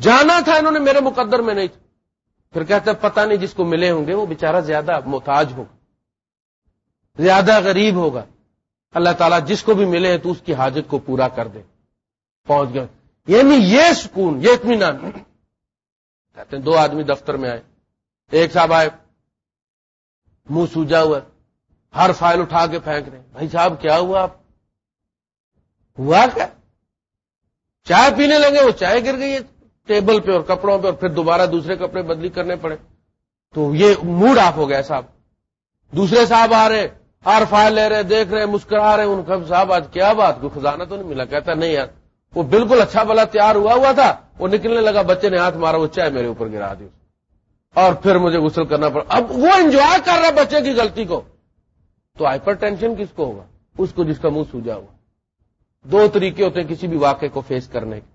جانا تھا انہوں نے میرے مقدر میں نہیں تھا پھر کہتے پتہ نہیں جس کو ملے ہوں گے، وہ بےچارا زیادہ محتاج ہوگا زیادہ غریب ہوگا۔ اللہ تعالیٰ جس کو بھی ملے تو اس کی حاجت کو پورا کر دے۔ پہنچ گئے۔ یعنی یہ سکون، یہ اطمینان۔ کہتے ہیں دو آدمی دفتر میں آئے۔ ایک صاحب آئے، منہ سوجا ہوا۔ ہر فائل اٹھا کے پھینک رہے بھائی صاحب، کیا ہوا آپ؟ ہوا کیا؟ چائے پینے لگے، وہ چائے گر گئی ہے۔ ٹیبل پہ اور کپڑوں پہ اور پھر دوبارہ دوسرے کپڑے بدلی کرنے پڑے۔ تو یہ موڈ آف ہو گیا صاحب۔ دوسرے صاحب آ رہے، ہر فائل لے رہے، دیکھ رہے، مسکرا رہے۔ ان کا صاحب، آج کیا بات؟ کوئی خزانہ تو نہیں ملا؟ کہتا نہیں یار وہ بالکل اچھا بلا تیار ہوا ہوا تھا، وہ نکلنے لگا، بچے نے ہاتھ مارا، وہ چائے میرے اوپر گرا دی۔ اور پھر مجھے غسل کرنا پڑا۔ اب وہ انجوائے کر رہا بچے کی غلطی کو۔ تو ہائپر ٹینشن کس کو ہوگا؟ اس کو جس کا منہ سوجا ہوا۔ دو طریقے ہوتے ہیں کسی بھی واقعے کو فیس کرنے کے۔